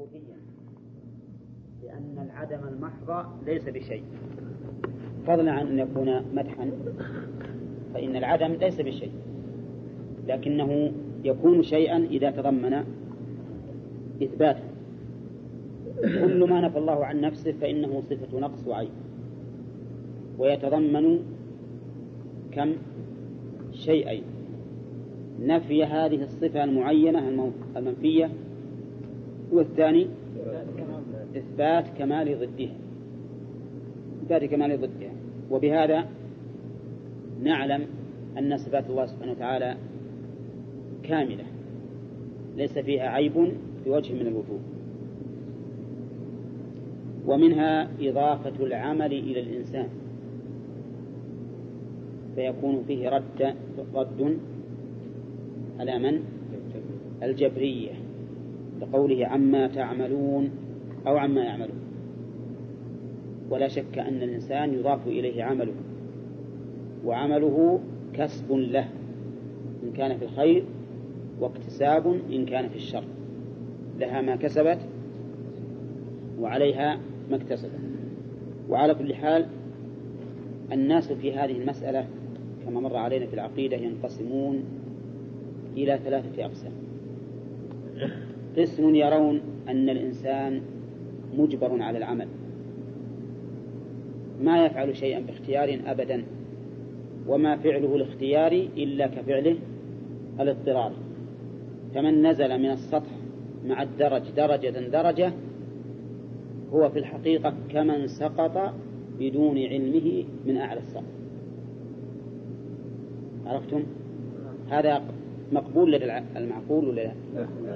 ثبوتيا لأن العدم المحض ليس بشيء. فضلا عن أن يكون مدحا فإن العدم ليس بشيء لكنه يكون شيئا إذا تضمن إثباتا كل ما نفى الله عن نفسه فإنه صفة نقص وعيب. ويتضمن كم؟ شيئين. نفي هذه الصفة المعينة المنفية والثاني إثبات كمال ضدها إثبات كمال ضدها وبهذا نعلم أن صفات الله سبحانه وتعالى كاملة. ليس فيها عيب بوجه من الوجوه. ومنها إضافة العمل إلى الإنسان. فيكون فيه رد رد على من؟ الجبرية. لقوله عما تعملون أو عما يعملون. ولا شك أن الإنسان يضاف إليه عمله وعمله كسب له إن كان في الخير واكتساب إن كان في الشر. لها ما كسبت وعليها ما اكتسبت. وعلى كل حال الناس في هذه المسألة كما مر علينا في العقيدة ينقسمون إلى ثلاثة أقسام. قسم يرون أن الإنسان مجبر على العمل. ما يفعل شيئا باختيار أبدا وما فعله الاختياري إلا كفعله الاضطرار. فمن نزل من السطح مع الدرج درجة درجة هو في الحقيقة كمن سقط بدون علمه من أعلى السقف عرفتم؟ هذا مقبول لدى المعقول ولا لا؟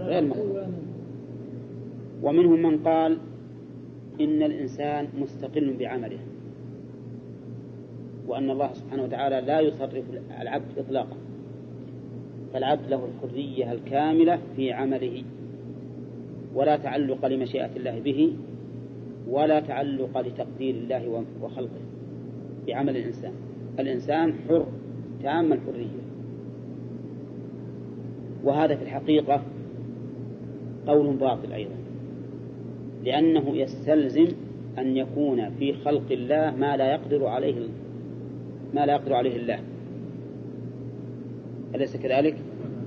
غير مقبول. ومنهم من قال إن الإنسان مستقل بعمله وأن الله سبحانه وتعالى لا يصرف العبد إطلاقا فالعبد له الحرية الكاملة في عمله ولا تعلق لمشيئة الله به ولا تعلق لتقدير الله وخلقه بعمل الإنسان. الإنسان حر تام الحرية. وهذا في الحقيقة قول باطل أيضا. لأنه يستلزم أن يكون في خلق الله ما لا يقدر عليه ما لا يقدر عليه الله. أليس كذلك؟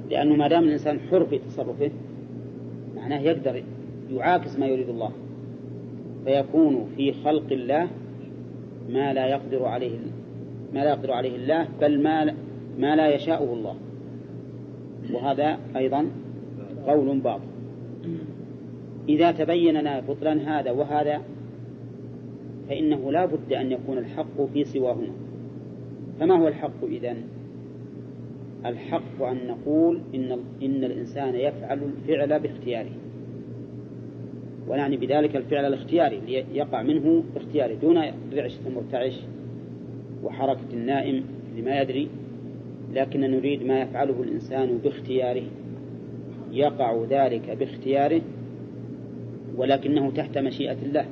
لأنه ما دام الإنسان حر في تصرفه معناه يقدر يعاكس ما يريد الله. فيكون في خلق الله ما لا يقدر عليه ما لا يقدر عليه الله بل ما ما لا يشاءه الله. وهذا أيضا قول باطل. إذا تبين لنا بطلان هذا وهذا فإنه لا بد أن يكون الحق في سواهما. فما هو الحق إذن؟ الحق أن نقول إن, إن الإنسان يفعل الفعل باختياره. ونعني بذلك الفعل الاختياري يقع منه باختياره دون رعشة المرتعش وحركة النائم لما يدري لكن نريد ما يفعله الإنسان باختياره. يقع ذلك باختياره ولكنه تحت مشيئة الله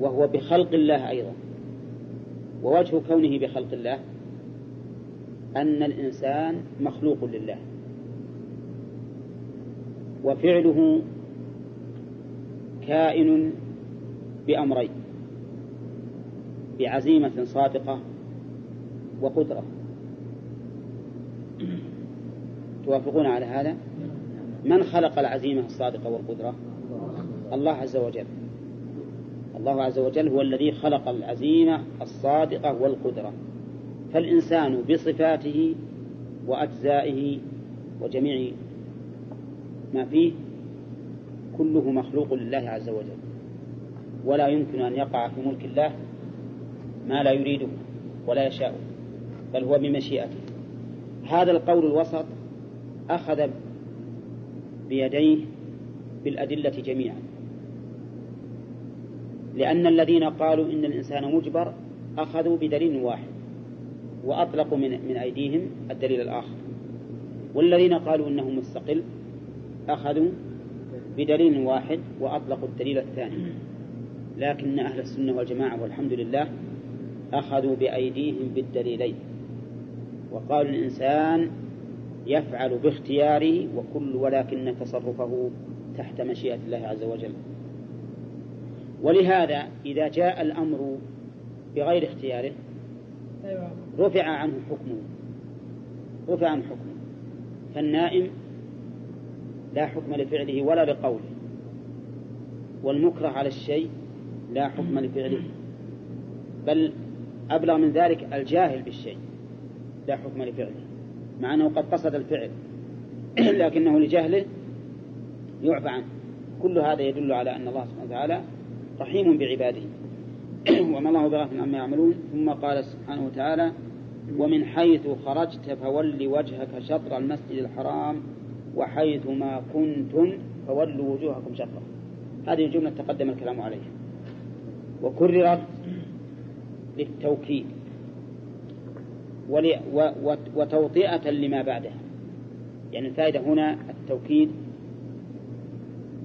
وهو بخلق الله أيضا. ووجه كونه بخلق الله أن الإنسان مخلوق لله. وفعله كائن بأمرين بعزيمة صادقة وقدرة. توافقون على هذا؟ من خلق العزيمة الصادقة والقدرة؟ الله عز وجل. الله عز وجل هو الذي خلق العزيمة الصادقة والقدرة. فالإنسان بصفاته وأجزائه وجميع ما فيه كله مخلوق لله عز وجل. ولا يمكن أن يقع في ملك الله ما لا يريده ولا يشاء بل هو بمشيئته. هذا القول الوسط أخذ بيديه بالأدلة جميعا. لأن الذين قالوا إن الإنسان مجبر أخذوا بدليل واحد وأطلقوا من, من أيديهم الدليل الآخر. والذين قالوا إنه مستقل أخذوا بدليل واحد وأطلقوا الدليل الثاني. لكن أهل السنة والجماعة والحمد لله أخذوا بأيديهم بالدليلين. وقالوا الإنسان يفعل باختياره وكل ولكن تصرفه تحت مشيئة الله عز وجل. ولهذا إذا جاء الأمر بغير اختياره أيوة. رفع عنه حكمه. رفع عنه حكمه. فالنائم لا حكم لفعله ولا لقوله. والمكره على الشيء لا حكم لفعله. بل أبلغ من ذلك الجاهل بالشيء. لا حكم لفعله مع أنه قد قصد الفعل لكنه لجهله يعفى عنه. كل هذا يدل على أن الله سبحانه وتعالى رحيم بعباده. وما الله بغافل عما يعملون. ثم قال سبحانه وتعالى ومن حيث خرجت فول وجهك شطر المسجد الحرام وحيث ما كنتم فولوا وجوهكم شطره هذه الجملة تقدم الكلام عليها. وكررت للتوكيد. وتوطئة لما بعدها. يعني الفائدة هنا التوكيد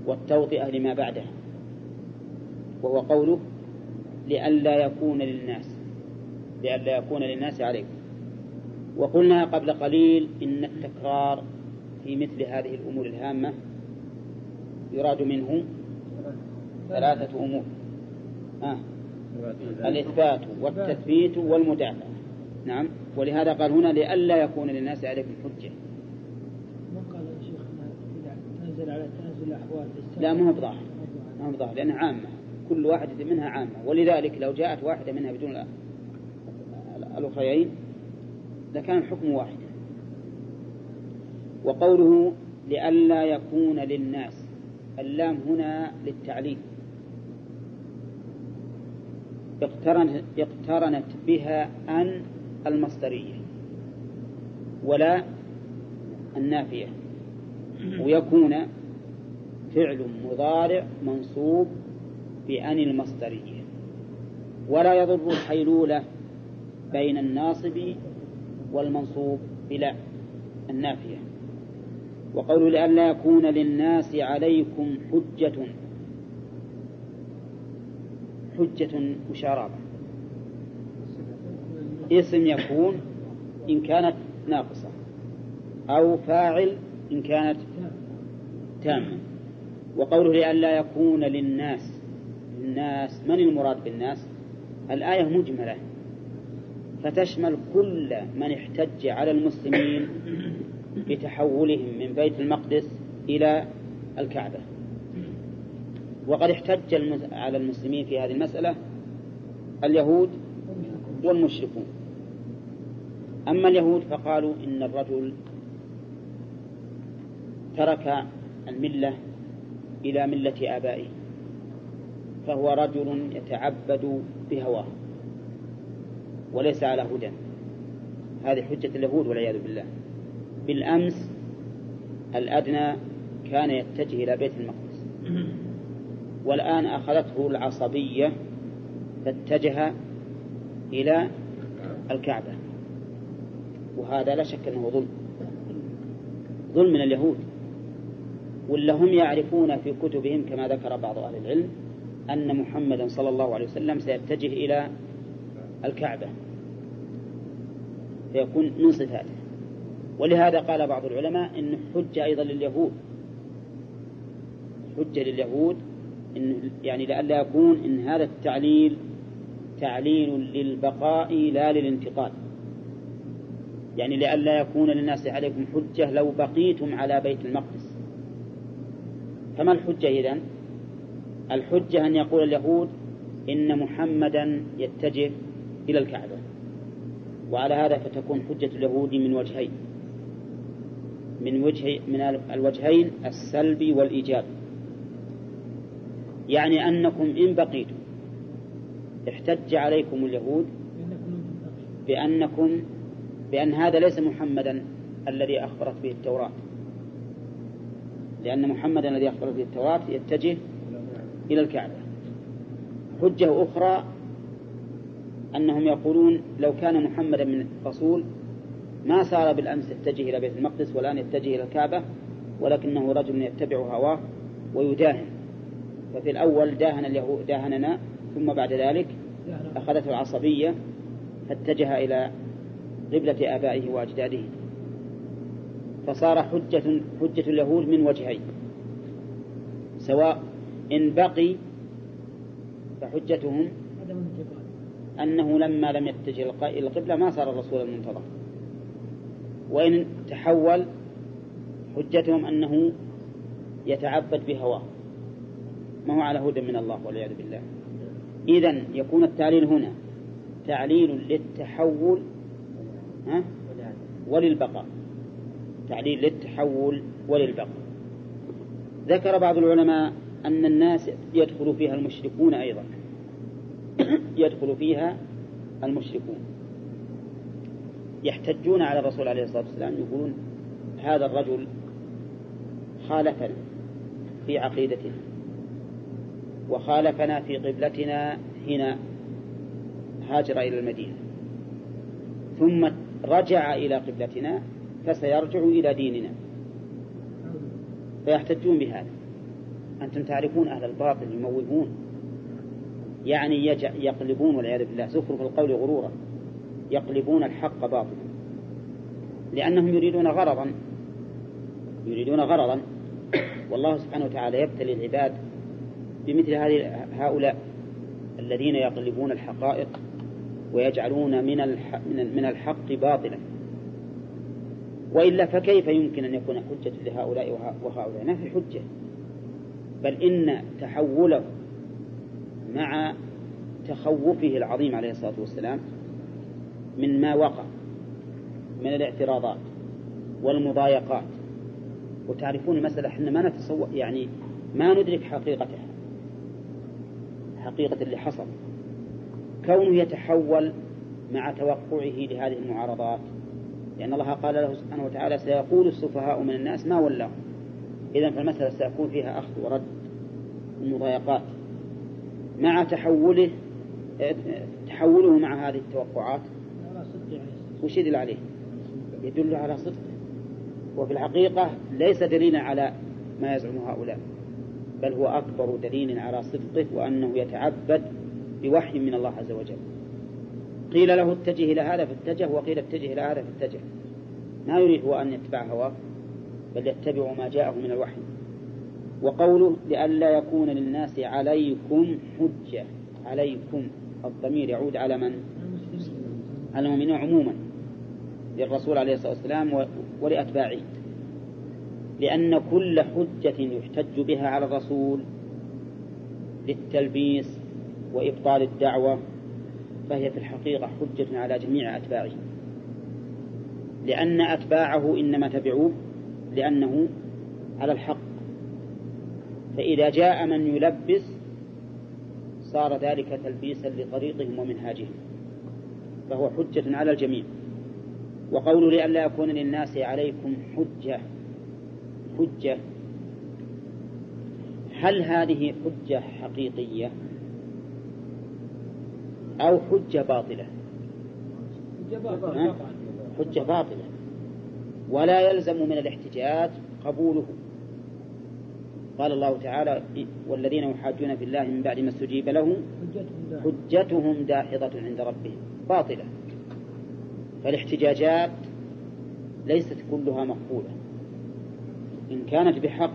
والتوطئة لما بعدها. وهو قوله لئلا يكون للناس لئلا يكون للناس عليكم. وقلنا قبل قليل إن التكرار في مثل هذه الأمور الهامة يراد منه ثلاثة أمور. آه. الإثبات والتثبيت والمدافعة نعم. ولهذا قال هنا لئلا يكون للناس عليكم حجة. ما قال يا شيخ تنزل على تنزل الأحوال لا ما هو بظاهر ما هو بظاهر لأنها عامة. كل واحدة منها عامة. ولذلك لو جاءت واحدة منها بدون الأخريين لكان الحكم واحدا وقوله لئلا يكون للناس اللام هنا للتعليم اقترنت, اقترنت بها أن المصدرية ولا النافية. ويكون فعل مضارع منصوب بأن المصدرية. ولا يضر الحيلولة بين الناصب والمنصوب بلا النافية. وقول لئلا يكون للناس عليكم حجة حجة مشاربة اسم يكون إن كانت ناقصة أو فاعل إن كانت تامة وقوله لئلا يكون للناس الناس من المراد بالناس؟ الآية مجملة. فتشمل كل من احتج على المسلمين بتحولهم من بيت المقدس إلى الكعبة. وقد احتج على المسلمين في هذه المسألة اليهود والمشركون. أما اليهود فقالوا إن الرجل ترك الملة إلى ملة آبائه فهو رجل يتعبد بهواه وليس على هدى. هذه حجة اليهود والعياذ بالله. بالأمس الأدنى كان يتجه إلى بيت المقدس. والآن أخذته العصبية فاتجه إلى الكعبة. وهذا لا شك أنه ظلم. ظلم من اليهود. ولا هم يعرفون في كتبهم كما ذكر بعض أهل العلم أن محمدا صلى الله عليه وسلم سيتجه إلى الكعبة. فيكون من صفاته. ولهذا قال بعض العلماء إن حجة أيضا لليهود. حجة لليهود إن يعني لئلا يكون إن هذا التعليل تعليل للبقاء لا للانتقال. يعني لئلا يكون للناس عليكم حجة لو بقيتم على بيت المقدس. فما الحجة إذن؟ الحجة أن يقول اليهود إن محمدا يتجه إلى الكعبة. وعلى هذا فتكون حجة اليهود من وجهين. من وجه من الوجهين السلبي والإيجاب يعني أنكم إن بقيتم احتج عليكم اليهود بأنكم بأن هذا ليس محمدا الذي أخبرت به التوراة. لأن محمدا الذي أخبرت به التوراة يتجه إلى الكعبة. حجة أخرى أنهم يقولون لو كان محمدا من رسول ما صار بالأمس يتجه إلى بيت المقدس والآن يتجه إلى الكعبة ولكنه رجل يتبع هواه ويداهن. ففي الأول داهن اليهود داهننا ثم بعد ذلك أخذته العصبية فاتجه إلى قبلة آبائه وأجداده. فصار حجة حجة اليهود من وجهين. سواء إن بقي فحجتهم أنه لما لم يتجه القبلة ما صار الرسول المنتظر. وإن تحول حجتهم أنه يتعبد بهواه. ما هو على هدى من الله والعياذ بالله. إذا يكون التعليل هنا. تعليل للتحول ها؟ وللبقاء. تعليل للتحول وللبقاء. ذكر بعض العلماء أن الناس يدخل فيها المشركون أيضا. يدخل فيها المشركون. يحتجون على الرسول عليه الصلاة والسلام يقولون هذا الرجل خالفنا في عقيدتنا وخالفنا في قبلتنا حين هاجر إلى المدينة. ثم رجع إلى قبلتنا فسيرجع إلى ديننا. فيحتجون بهذا. أنتم تعرفون أهل الباطل يموهون. يعني يقلبون والعياذ بالله. زخرف القول غرورا. يقلبون الحق باطلا. لأنهم يريدون غرضا. يريدون غرضا. والله سبحانه وتعالى يبتلي العباد بمثل هؤلاء الذين يقلبون الحقائق ويجعلون من من الحق باطلا. وإلا فكيف يمكن أن يكون حجة لهؤلاء وهؤلاء؟ ما في حجة. بل إن تحوله مع تخوفه العظيم عليه الصلاة والسلام من ما وقع من الاعتراضات والمضايقات. وتعرفون المسألة إحنا ما نتصور يعني ما ندرك حقيقتها. حقيقة اللي حصل. كونه يتحول مع توقعه لهذه المعارضات. لأن الله قال له سبحانه وتعالى سيقول السفهاء من الناس ما ولاهم. إذا فالمسألة سيكون فيها أخذ ورد المضايقات مع تحوله تحوله مع هذه التوقعات وش يدل عليه؟ يدل على صدقه وفي الحقيقة ليس دليلا على ما يزعم هؤلاء بل هو أكبر دليل على صدقه وأنه يتعبد بوحي من الله عز وجل. قيل له اتجه إلى هذا فاتجه وقيل اتجه إلى هذا فاتجه. ما يريد هو أن يتبع هواه بل يتبع ما جاءه من الوحي. وقوله لئلا يكون للناس عليكم حجة عليكم. الضمير يعود على من؟ على المؤمنين عموما للرسول عليه الصلاة والسلام ولأتباعه. لأن كل حجة يحتج بها على الرسول للتلبيس وإبطال الدعوة فهي في الحقيقة حجة على جميع أتباعه. لأن أتباعه إنما تبعوه لأنه على الحق. فإذا جاء من يلبس صار ذلك تلبيسا لطريقهم ومنهاجهم. فهو حجة على الجميع. وقول لئلا يكون للناس عليكم حجة حجة. هل هذه حجة حقيقية؟ أو حجة باطلة. حجة باطلة. ولا يلزم من الاحتجاج قبوله. قال الله تعالى والذين يحاجون في الله من بعد ما استجيب لهم حجتهم داحضة عند ربهم. باطلة. فالاحتجاجات ليست كلها مقبولة. إن كانت بحق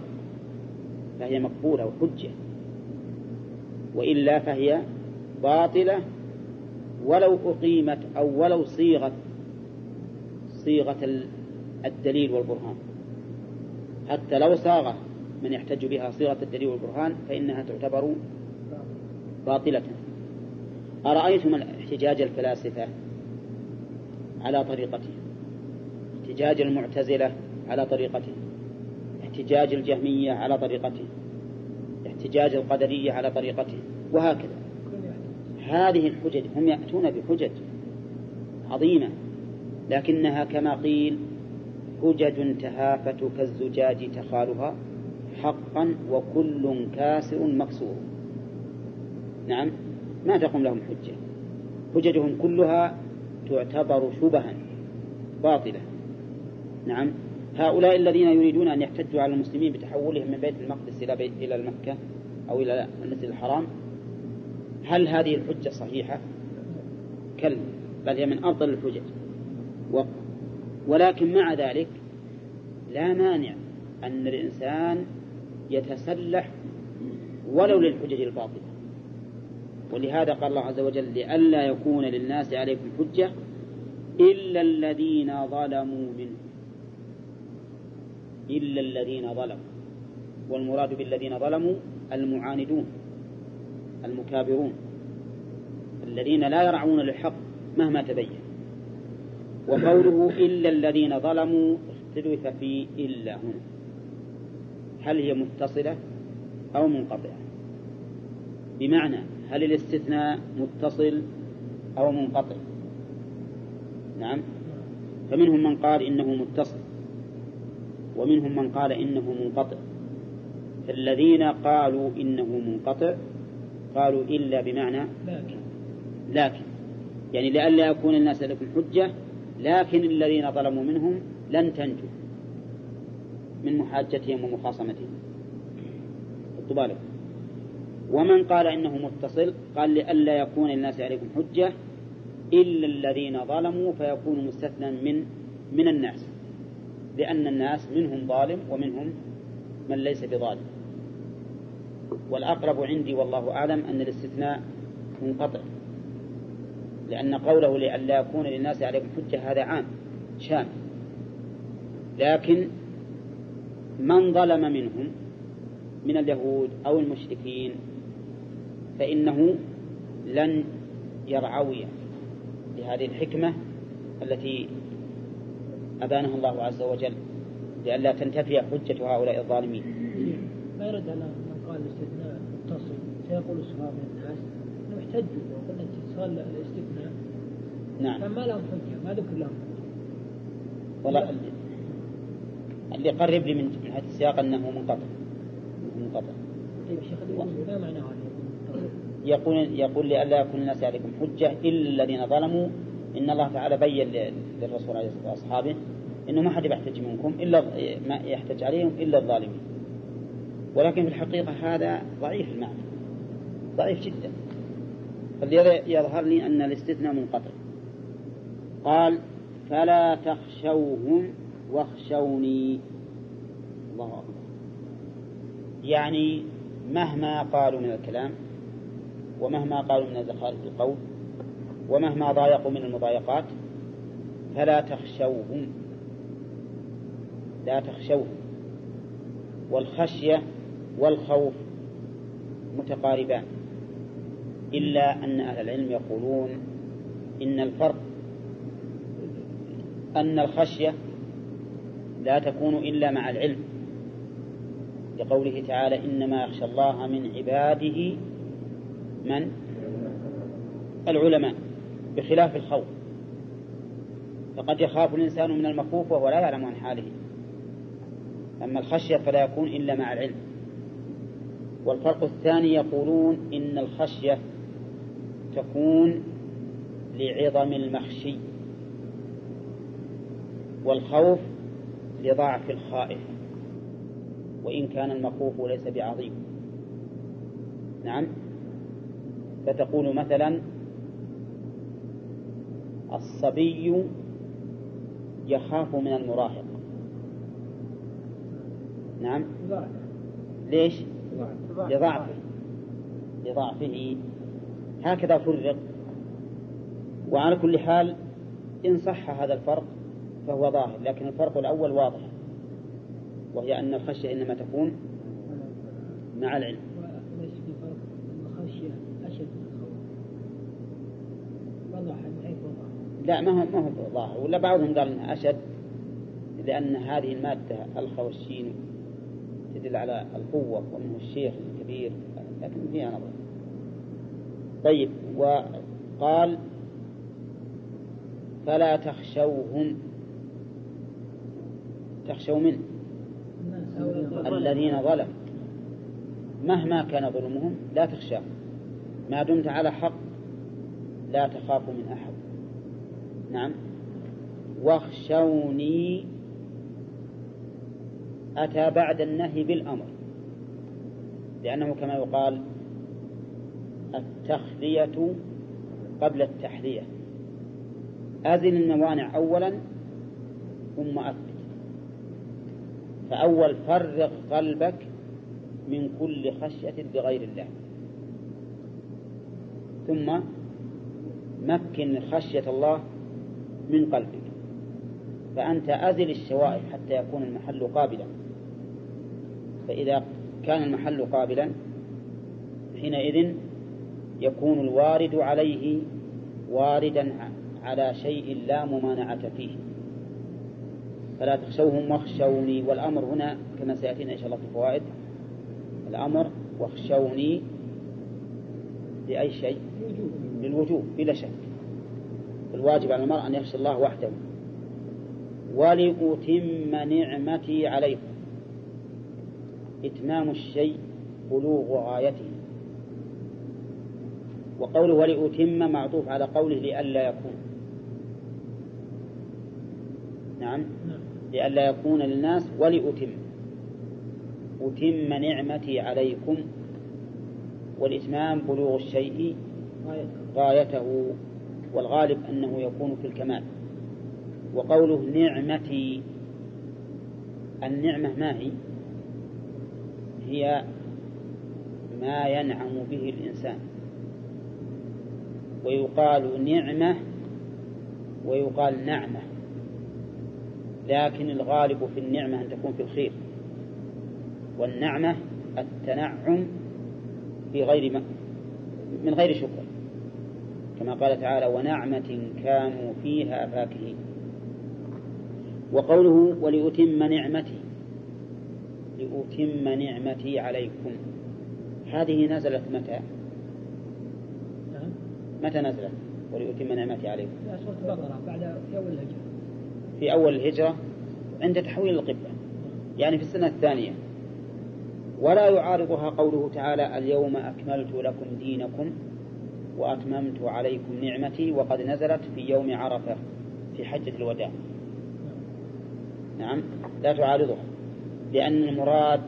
فهي مقبولة وحجة. وإلا فهي باطلة ولو أقيمت أو ولو صيغت صيغة الدليل والبرهان. حتى لو صاغ من يحتج بها صيغة الدليل والبرهان فإنها تعتبر باطلة. أرأيتم احتجاج الفلاسفة على طريقته؟ احتجاج المعتزلة على طريقته؟ احتجاج الجهمية على طريقته؟ احتجاج القدرية على طريقته؟ وهكذا. هذه الحجج هم يأتون بحجج عظيمة لكنها كما قيل حجج تهافت كالزجاج تخالها حقا وكل كاسر مكسور. نعم ما تقوم لهم حجة؟ حججهم كلها تعتبر شبها باطلة. نعم هؤلاء الذين يريدون أن يحتجوا على المسلمين بتحولهم من بيت المقدس إلى بيت إلى مكة أو إلى المسجد الحرام هل هذه الحجة صحيحة؟ كلا بل هي من أفضل الحجج. ولكن مع ذلك لا مانع أن الإنسان يتسلح ولو للحجج الباطلة. ولهذا قال الله عز وجل لئلا يكون للناس عليكم حجة إلا الذين ظلموا منهم إلا الذين ظلموا. والمراد بالذين ظلموا المعاندون. المكابرون الذين لا يرعون للحق مهما تبين. وقوله إلا الذين ظلموا اختلف في إلا هنا. هل هي متصلة أو منقطعة؟ بمعنى هل الاستثناء متصل أو منقطع؟ نعم. فمنهم من قال إنه متصل ومنهم من قال إنه منقطع. فالذين قالوا إنه منقطع قالوا إلا بمعنى لكن. لكن. يعني لئلا يكون الناس لكم حجة لكن الذين ظلموا منهم لن تنجوا من محاجتهم ومخاصمتهم. بالك ومن قال إنه متصل قال لئلا يكون الناس عليكم حجة إلا الذين ظلموا فيكون مستثنى من من الناس. لأن الناس منهم ظالم ومنهم من ليس بظالم. والأقرب عندي والله أعلم أن الاستثناء منقطع لأن قوله لئلا يكون للناس عليكم حجة هذا عام شامل لكن من ظلم منهم من اليهود أو المشركين فإنه لن يرعوي لهذه الحكمة التي أبانها الله عز وجل لئلا تنتفي حجة هؤلاء الظالمين. ما يرد على قال الاستثناء متصل. سيقول السفهاء من الناس انه احتجوا لو قلنا اتصال الاستثناء. نعم. فما لهم حجة؟ ما ذكر لهم حجة. والله اللي- قرب لي من من هذا السياق أنه منقطع. منقطع. طيب شيخ ما معنى هذا؟ متصل؟ يقول يقول لئلا يكون الناس عليكم حجة إلا الذين ظلموا. إن الله تعالى بين للرسول عليه الصلاة والسلام وأصحابه إنه ما حد يحتج منكم إلا ما يحتج عليهم إلا الظالمين. ولكن في الحقيقة هذا ضعيف المعنى. ضعيف جدا. فالذي يظهر لي أن الاستثناء منقطع. قال فلا تخشوهم واخشوني. الله أكبر. يعني مهما قالوا من الكلام ومهما قالوا من زخارف القول ومهما ضايقوا من المضايقات فلا تخشوهم. لا تخشوهم. والخشية والخوف متقاربان. إلا أن أهل العلم يقولون إن الفرق أن الخشية لا تكون إلا مع العلم. لقوله تعالى إنما يخشى الله من عباده من؟ العلماء بخلاف الخوف. فقد يخاف الإنسان من المخوف وهو لا يعلم عن حاله. أما الخشية فلا يكون إلا مع العلم. والفرق الثاني يقولون إن الخشية تكون لعظم المخشي والخوف لضعف الخائف وإن كان المخوف ليس بعظيم. نعم. فتقول مثلا الصبي يخاف من المراهق. نعم. ليش؟ لضعفه. لضعفه. هكذا فرق. وعلى كل حال إن صح هذا الفرق فهو ظاهر لكن الفرق الأول واضح وهي أن الخشية إنما تكون مع العلم. وليس في فرق أن الخشية أشد من الخوف. لا ما هو ما هو ظاهر ولا بعضهم قال أنها أشد لأن هذه المادة الخ والشين تدل على القوة ومنه الشيخ الكبير لكن فيها نظر. طيب وقال فلا تخشوهم تخشوا الناس الذين ظلموا. مهما كان ظلمهم لا تخشاهم ما دمت على حق لا تخاف من أحد. نعم. واخشوني أتى بعد النهي بالأمر. لأنه كما يقال التخلية قبل التحلية. أزل الموانع أولا ثم أثبت. فأول فرغ قلبك من كل خشية بغير الله. ثم مكن خشية الله من قلبك. فأنت أزل الشوائب حتى يكون المحل قابلا. فإذا كان المحل قابلا حينئذ يكون الوارد عليه واردا على شيء لا ممانعة فيه. فلا تخشوهم واخشوني والأمر هنا كما سيأتينا إن شاء الله في الفوائد. الأمر واخشوني لأي شيء؟ للوجوب بلا شك. الواجب على المرء أن يخشى الله وحده. ولأتم نعمتي عليكم. إتمام الشيء بلوغ غايته. وقوله ولأتم معطوف على قوله لئلا يكون. نعم. لئلا يكون للناس ولأتم. أتم نعمتي عليكم والإتمام بلوغ الشيء غايته والغالب أنه يكون في الكمال. وقوله نعمتي النعمة ما هي؟ هي ما ينعم به الإنسان. ويقال نعمة ويقال نعمة لكن الغالب في النعمة أن تكون في الخير. والنعمة التنعم في غير ما من غير شكر كما قال تعالى ونعمة كانوا فيها فاكهين وقوله ولأتم نعمتي لأتم نعمتي عليكم. هذه نزلت متى؟ متى نزلت؟ ولأتم نعمتي عليكم. لا سورة البقرة بعد في أول الهجرة. في أول الهجرة عند تحويل القبلة يعني في السنة الثانية. ولا يعارضها قوله تعالى اليوم أكملت لكم دينكم وأتممت عليكم نعمتي وقد نزلت في يوم عرفة في حجة الوداع. نعم لا تعارضها. لأن المراد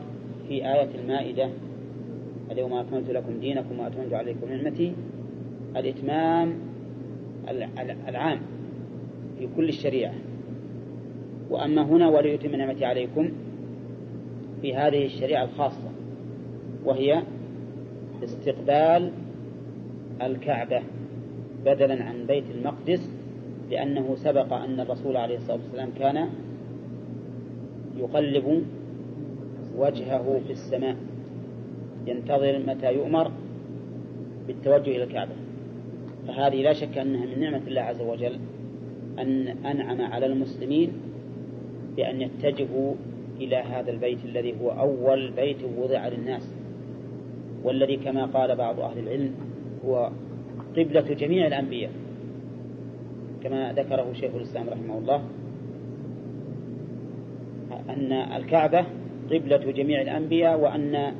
في آية المائدة اليوم أكملت لكم دينكم وأتممت عليكم نعمتي الإتمام العام في كل الشريعة. وأما هنا وليتم نعمتي عليكم في هذه الشريعة الخاصة وهي استقبال الكعبة بدلا عن بيت المقدس لأنه سبق أن الرسول عليه الصلاة والسلام كان يقلب وجهه في السماء. ينتظر متى يؤمر؟ بالتوجه إلى الكعبة. فهذه لا شك أنها من نعمة الله عز وجل أن أنعم على المسلمين بأن يتجهوا إلى هذا البيت الذي هو أول بيت وضع للناس. والذي كما قال بعض أهل العلم هو قبلة جميع الأنبياء. كما ذكره شيخ الإسلام رحمه الله أن الكعبة قبلة جميع الأنبياء وأن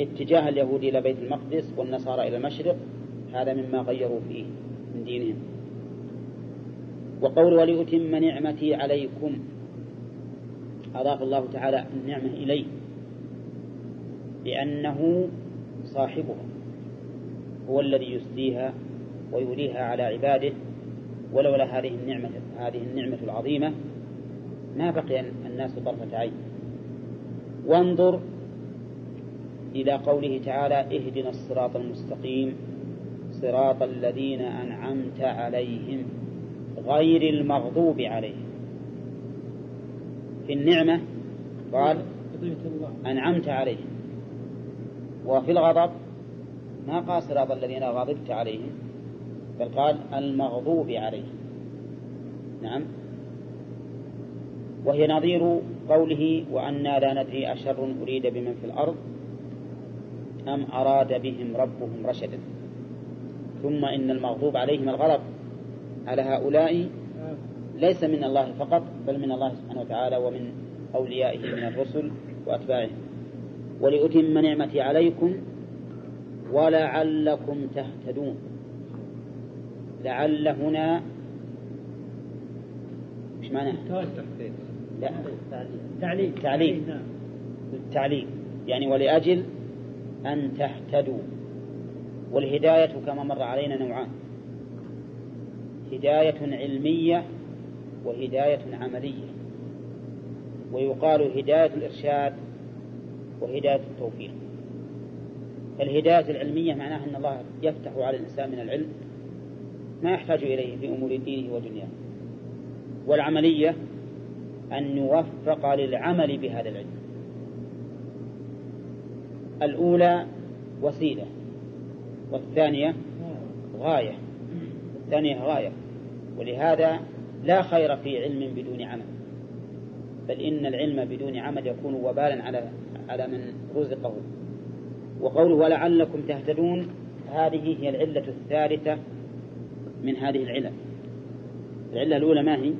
اتجاه اليهود إلى بيت المقدس والنصارى إلى المشرق هذا مما غيروا فيه من دينهم. وقول ولأتم نعمتي عليكم أضاف الله تعالى النعمة إليه لأنه صاحبها هو الذي يسديها ويوليها على عباده ولولا هذه النعمة هذه النعمة العظيمة ما بقي الناس طرفة عين. وانظر إلى قوله تعالى اهدنا الصراط المستقيم صراط الذين أنعمت عليهم غير المغضوب عليهم. في النعمة قال أنعمت عليهم. وفي الغضب ما قال صراط الذين غضبت عليهم بل قال المغضوب عليهم. نعم. وهي نظير قوله وأنا لا ندري أشر أريد بمن في الأرض أم أراد بهم ربهم رشدا. ثم إن المغضوب عليهم الغضب على هؤلاء ليس من الله فقط بل من الله سبحانه وتعالى ومن أوليائه من الرسل وأتباعه ولأتم نعمتي عليكم ولعلكم تهتدون. لعل هنا إيش معناه؟ لا تعليل تعليل نعم. التعليل يعني ولأجل أن تهتدوا. والهداية كما مر علينا نوعان. هداية علمية وهداية عملية. ويقال هداية الإرشاد وهداية التوفيق. فالهداية العلمية معناها أن الله يفتح على الإنسان من العلم ما يحتاج إليه في أمور دينه ودنياه. والعملية أن يوفق للعمل بهذا العلم. الأولى وسيلة والثانية غاية الثانية غاية. ولهذا لا خير في علم بدون عمل. بل إن العلم بدون عمل يكون وبالا على على من رزقه. وقوله ولعلكم تهتدون هذه هي العلة الثالثة من هذه العلل. العلة الأولى ما هي؟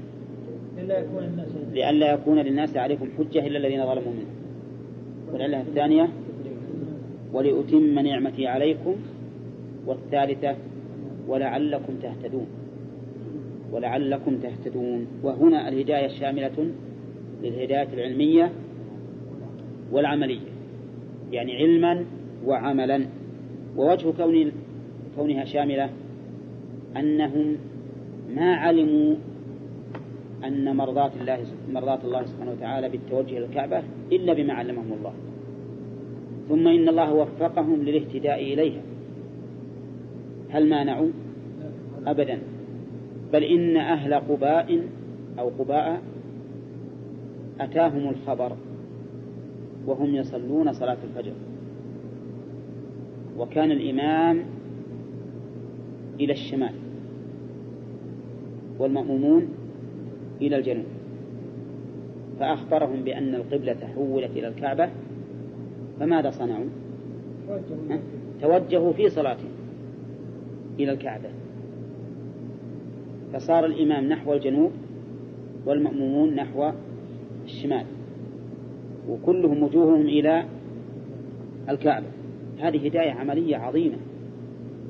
لئلا يكون للناس عليكم حجة إلا الذين ظلموا منهم والعلة الثانية ولأتم نعمتي عليكم والثالثة ولعلكم تهتدون. ولعلكم تهتدون. وهنا الهداية شاملة للهداية العلمية والعملية. يعني علما وعملا. ووجه كون كونها شاملة أنهم ما علموا أن مرضاة الله مرضاة الله سبحانه وتعالى بالتوجه إلى الكعبة إلا بما علمهم الله. ثم إن الله وفقهم للاهتداء إليها. هل مانعوا؟ أبدا. بل إن أهل قباء أو قباء أتاهم الخبر وهم يصلون صلاة الفجر. وكان الإمام إلى الشمال. والمأمومون إلى الجنوب فأخبرهم بأن القبلة حولت إلى الكعبة فماذا صنعوا؟ توجهوا في صلاتهم إلى الكعبة. فصار الإمام نحو الجنوب والمأمومون نحو الشمال وكلهم وجوههم إلى الكعبة. هذه هداية عملية عظيمة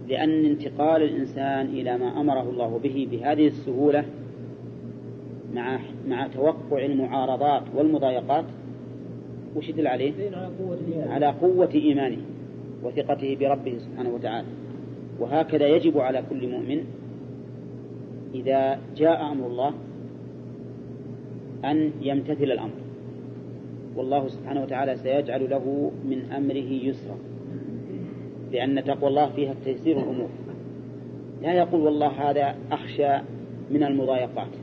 لأن انتقال الإنسان إلى ما أمره الله به بهذه السهولة مع مع توقع المعارضات والمضايقات وش يدل عليه؟ على قوة إيمانه. وثقته بربه سبحانه وتعالى. وهكذا يجب على كل مؤمن إذا جاء أمر الله أن يمتثل الأمر. والله سبحانه وتعالى سيجعل له من أمره يسرا لأن تقوى الله فيها تيسير الأمور. لا يقول والله هذا أخشى من المضايقات.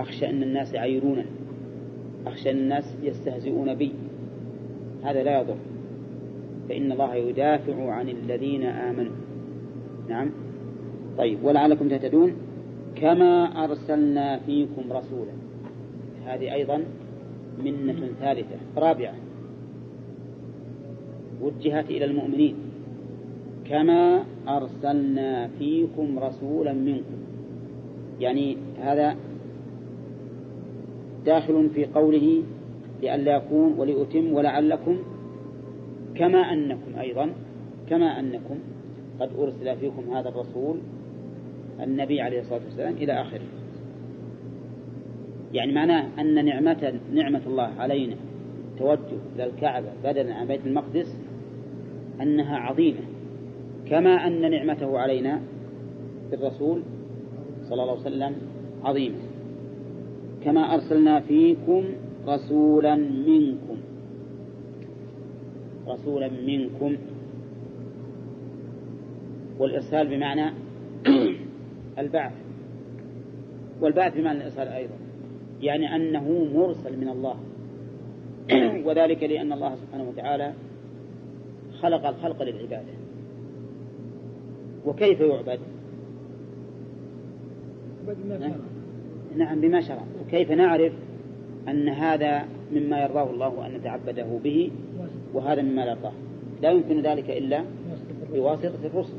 أخشى أن الناس يعيرونه أخشى أن الناس يستهزئون بي. هذا لا يضر. فإن الله يدافع عن الذين آمنوا. نعم. طيب ولعلكم تهتدون. كما أرسلنا فيكم رسولا. هذه أيضا منة ثالثة رابعة. وجهت إلى المؤمنين. كما أرسلنا فيكم رسولا منكم. يعني هذا داخل في قوله لئلا يكون ولأتم ولعلكم كما أنكم أيضا كما أنكم قد أرسل فيكم هذا الرسول النبي عليه الصلاة والسلام إلى آخره. يعني معناه أن نعمة نعمة الله علينا توجه إلى الكعبة بدلا عن بيت المقدس أنها عظيمة. كما أن نعمته علينا بالرسول صلى الله عليه وسلم عظيمة. كما أرسلنا فيكم رسولا منكم. رسولا منكم. والإرسال بمعنى البعث. والبعث بمعنى الإرسال أيضا. يعني أنه مرسل من الله. وذلك لأن الله سبحانه وتعالى خلق الخلق للعبادة. وكيف يعبد؟ نعم بما شرع. وكيف نعرف أن هذا مما يرضاه الله أن نتعبده به وهذا مما لا يرضاه؟ لا يمكن ذلك إلا بواسطة الرسل.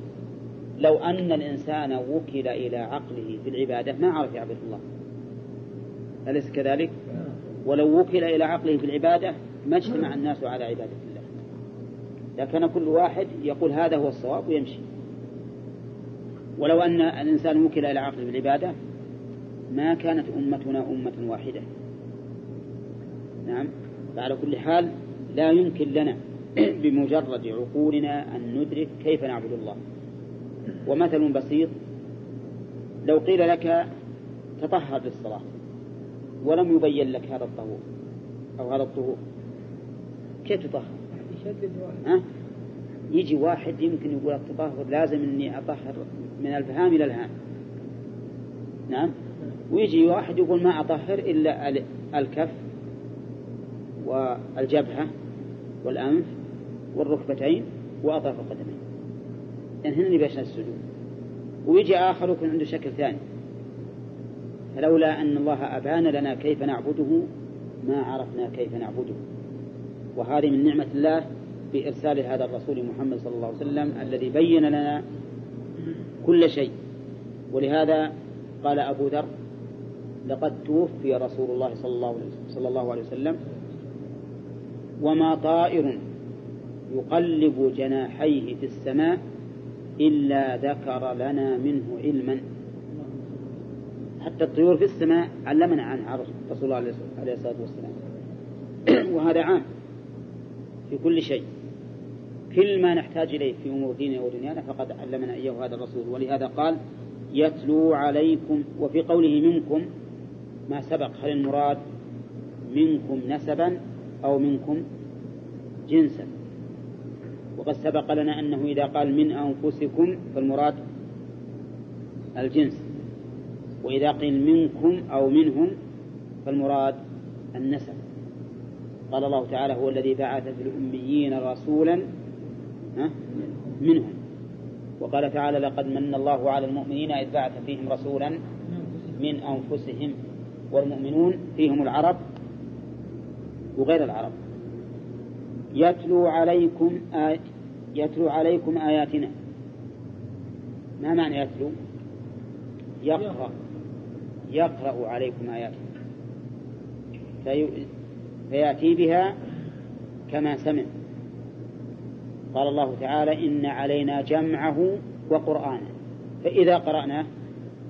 لو أن الإنسان وكل إلى عقله في العبادة ما عرف يعبد الله؟ أليس كذلك؟ ولو وكل إلى عقله في العبادة ما اجتمع الناس على عبادة الله. لكان كل واحد يقول هذا هو الصواب ويمشي. ولو أن الإنسان وكل إلى عقله في العبادة ما كانت أمتنا أمة واحدة. نعم. فعلى كل حال لا يمكن لنا بمجرد عقولنا أن ندرك كيف نعبد الله. ومثل بسيط لو قيل لك تطهر للصلاة ولم يبين لك هذا الطهور أو هذا الطهور كيف تطهر؟ ها؟ يجي واحد يمكن يقول التطهر لازم إني أطهر من الفهام إلى الهام. نعم. ويجي واحد يقول ما أطهر إلا ال- الكف والجبهة والأنف والركبتين وأطراف القدمين. يعني هنا اللي السجود. ويجي آخر يكون عنده شكل ثاني. فلولا أن الله أبان لنا كيف نعبده ما عرفنا كيف نعبده. وهذه من نعمة الله بإرسال هذا الرسول محمد صلى الله عليه وسلم الذي بين لنا كل شيء. ولهذا قال أبو ذر لقد توفي رسول الله صلى الله عليه صلى الله عليه وسلم وما طائر يقلب جناحيه في السماء إلا ذكر لنا منه علما. حتى الطيور في السماء علمنا عنها رسول الله عليه الصلاة والسلام. وهذا عام في كل شيء. كل ما نحتاج إليه في أمور ديننا ودنيانا فقد علمنا إياه هذا الرسول. ولهذا قال يتلو عليكم وفي قوله منكم ما سبق. هل المراد منكم نسبا أو منكم جنسا؟ وقد سبق لنا أنه إذا قال من أنفسكم فالمراد الجنس. وإذا قيل منكم أو منهم فالمراد النسب. قال الله تعالى هو الذي بعث في الأميين رسولا منهم. وقال تعالى لقد من الله على المؤمنين إذ بعث فيهم رسولا من أنفسهم. والمؤمنون فيهم العرب وغير العرب. يتلو عليكم آي... يتلو عليكم آياتنا. ما معنى يتلو؟ يقرأ. يقرأ عليكم آياتنا. في... فيأتي بها كما سمع. قال الله تعالى إن علينا جمعه وقرآنه. فإذا قرأناه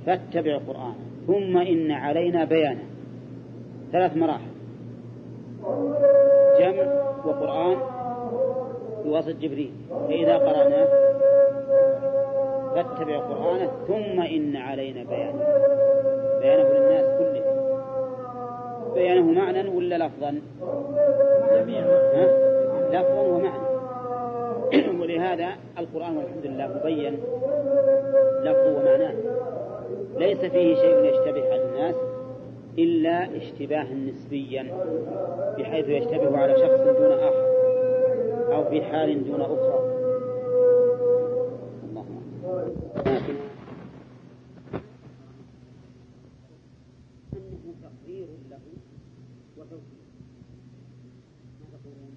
فاتبع قرآنه. ثم إن علينا بيانه. ثلاث مراحل. جمع وقرآن بواسطة جبريل. فإذا قرأناه فاتبع قرآنه ثم إن علينا بيانه. بيانه للناس كله. بيانه معنى ولا لفظا؟ جميعا. لفظا ومعنى. ولهذا القرآن والحمد لله مبين لفظه ومعناه. ليس فيه شيء يشتبه على الناس إلا اشتباها نسبيا بحيث يشتبه على شخص دون آخر أو في حال دون أخرى الله لكن أنه تقرير له وتوحيد ما تقولون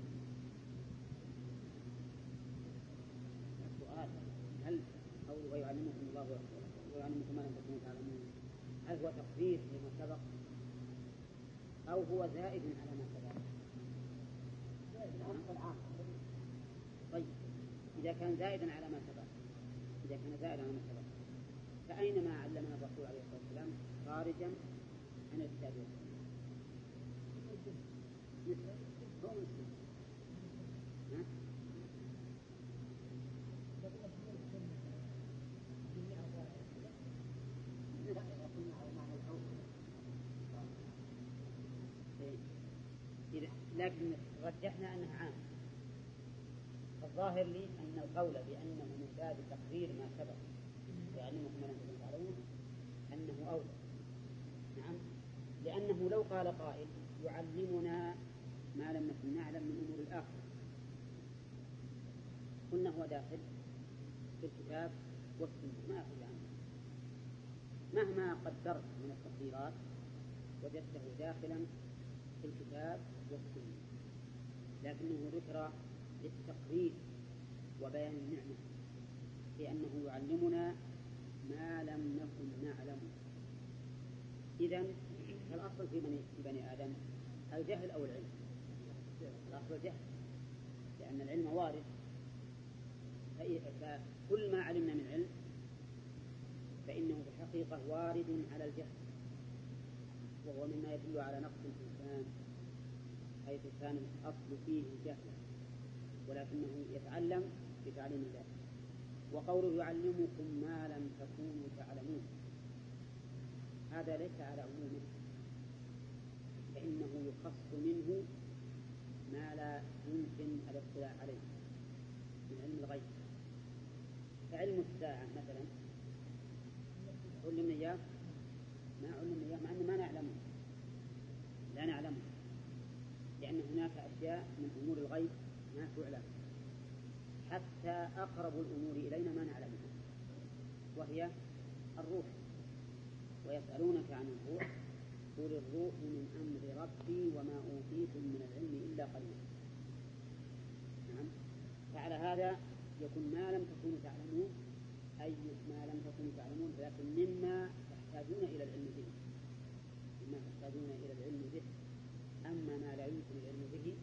السؤال هل أو ويعلمكم الله ويعلمكم ما لم تكونوا تعلمون هل هو تقرير لما سبق أو هو زائد على ما سبق طيب إذا كان زائدا على ما سبق. إذا كان زائدا على ما سبق. فأينما علمنا الرسول عليه الصلاة والسلام خارجا عن الكتاب والسنة هو مسلم ها؟ لكن رجحنا أنها عام فالظاهر لي أن القول بأنه من باب تقرير ما سبق يعلمكم ما لم تكونوا تعلمون أنه أولى. نعم؟ لأنه لو قال قائل يعلمنا ما لم نكن نعلم من أمور الآخرة. قلنا هو داخل في الكتاب والسنة ما يخرج عنه مهما قدرت من التقديرات وجدته داخلا في الكتاب والسنة لكنه ذكر للتقرير وبيان النعمة لأنه يعلمنا ما لم نكن نعلم. إذا الأصل في بني, في بني آدم الجهل أو العلم؟ الأصل الجهل لأن العلم وارد. فكل ما علمنا من علم فإنه في الحقيقة وارد على الجهل وهو مما يدل على نقص الإنسان حيث كان الأصل فيه جهلا ولكنه يتعلم بتعليم الله. وقوله يعلمكم ما لم تكونوا تعلمون. هذا ليس على عمومه فإنه يخص منه ما لا يمكن الاطلاع عليه من علم الغيب. كعلم الساعة مثلا علمنا إياه؟ ما علمنا إياه؟ مع أنه ما نعلمه. لا نعلمه. لأن هناك أشياء من أمور الغيب ما تعلم. حتى أقرب الأمور إلينا ما نعلمها وهي الروح. ويسألونك عن الروح قل الروح من أمر ربي وما أوتيتم من العلم إلا قليلا. نعم. فعلى هذا يكون ما لم تكونوا تعلمون أي ما لم تكونوا تعلمون لكن مما تحتاجون إلى العلم به. مما تحتاجون إلى العلم به. أما ما لا يمكن العلم به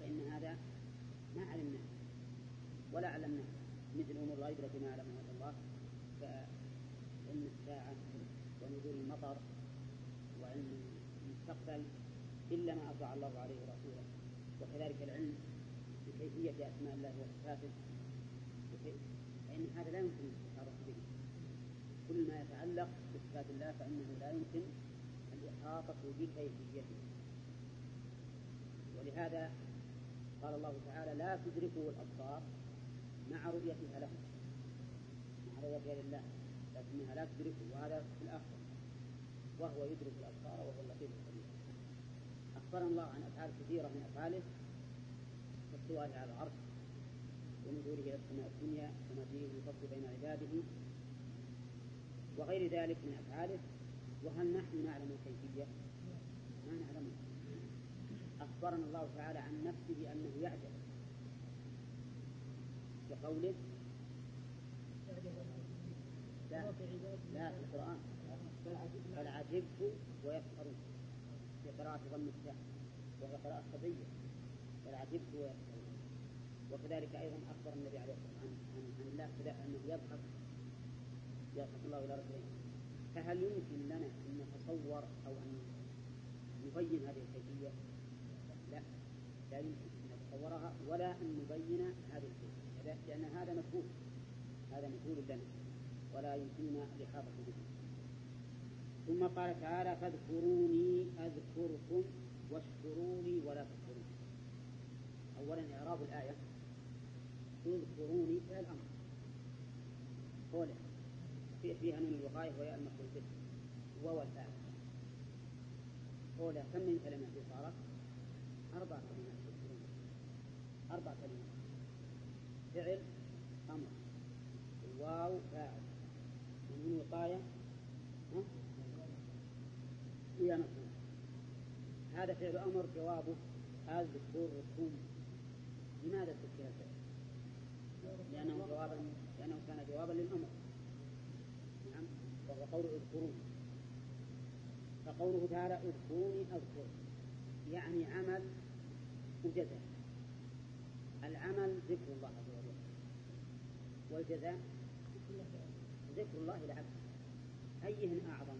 فإن هذا ما علمناه. ولا علمناه مثل أمور الغيب التي ما علمها الله. كعلم الساعة ونزول المطر وعلم المستقبل إلا ما أطاع الله عليه ورسوله. وكذلك العلم بكيفية أسماء الله وصفاته. فإن هذا لا يمكن الإحاطة به. كل ما يتعلق بصفات الله فإنه لا يمكن الإحاطة بكيفيته. ولهذا قال الله تعالى لا تدركه الأبصار مع رؤيتها له مع رؤيتها لله لكنها لا تدركه وهذا في الآخرة. وهو يدرك الأبصار وهو اللطيف الخبير. أخبرنا الله عن أفعال كثيرة من أفعاله. كاستوائه على العرش. ونزوله إلى السماء الدنيا ومجيئه الفصل بين عباده. وغير ذلك من أفعاله. وهل نحن نعلم الكيفية؟ ما نعلمها أخبرنا الله تعالى عن نفسه أنه يعجب. بقوله لا لا في القرآن. بل عجبت ويسخرون في قراءة ضم التاء وهي قراءة صبية بل عجبت ويسخرون وكذلك أيضا أخبر النبي عليه الصلاة والسلام عن, الله أنه يضحك يضحك الله إلى رجلين فهل يمكن لنا أن نتصور أو أن نبين هذه الكيفية؟ لا لا يمكن أن نتصورها ولا أن نبين هذه الكيفية. لأن هذا مفهوم هذا مفهوم لنا. ولا يمكننا الإحاطة به. ثم قال تعالى فاذكروني أذكركم واشكروني ولا تكفرون. أولا إعراب الآية. اذكروني فعل الأمر. قوله. فيها نون الوقاية وياء المفعول به. وهو الفاعل قوله كم من كلمة صارت أربع كلمات أربع كلمات. فعل أمر. الواو فاعل. ومن وقاية هي مفعول هذا فعل أمر جوابه أذكركم لماذا ذكر الفعل؟ لأنه جوابا لأنه كان جوابا للأمر. نعم. وهو قول اذكروني. فقوله تعالى اذكروني أذكر. يعني عمل وجزاء العمل ذكر الله. والجزاء ذكر الله العبد. أيهن أعظم؟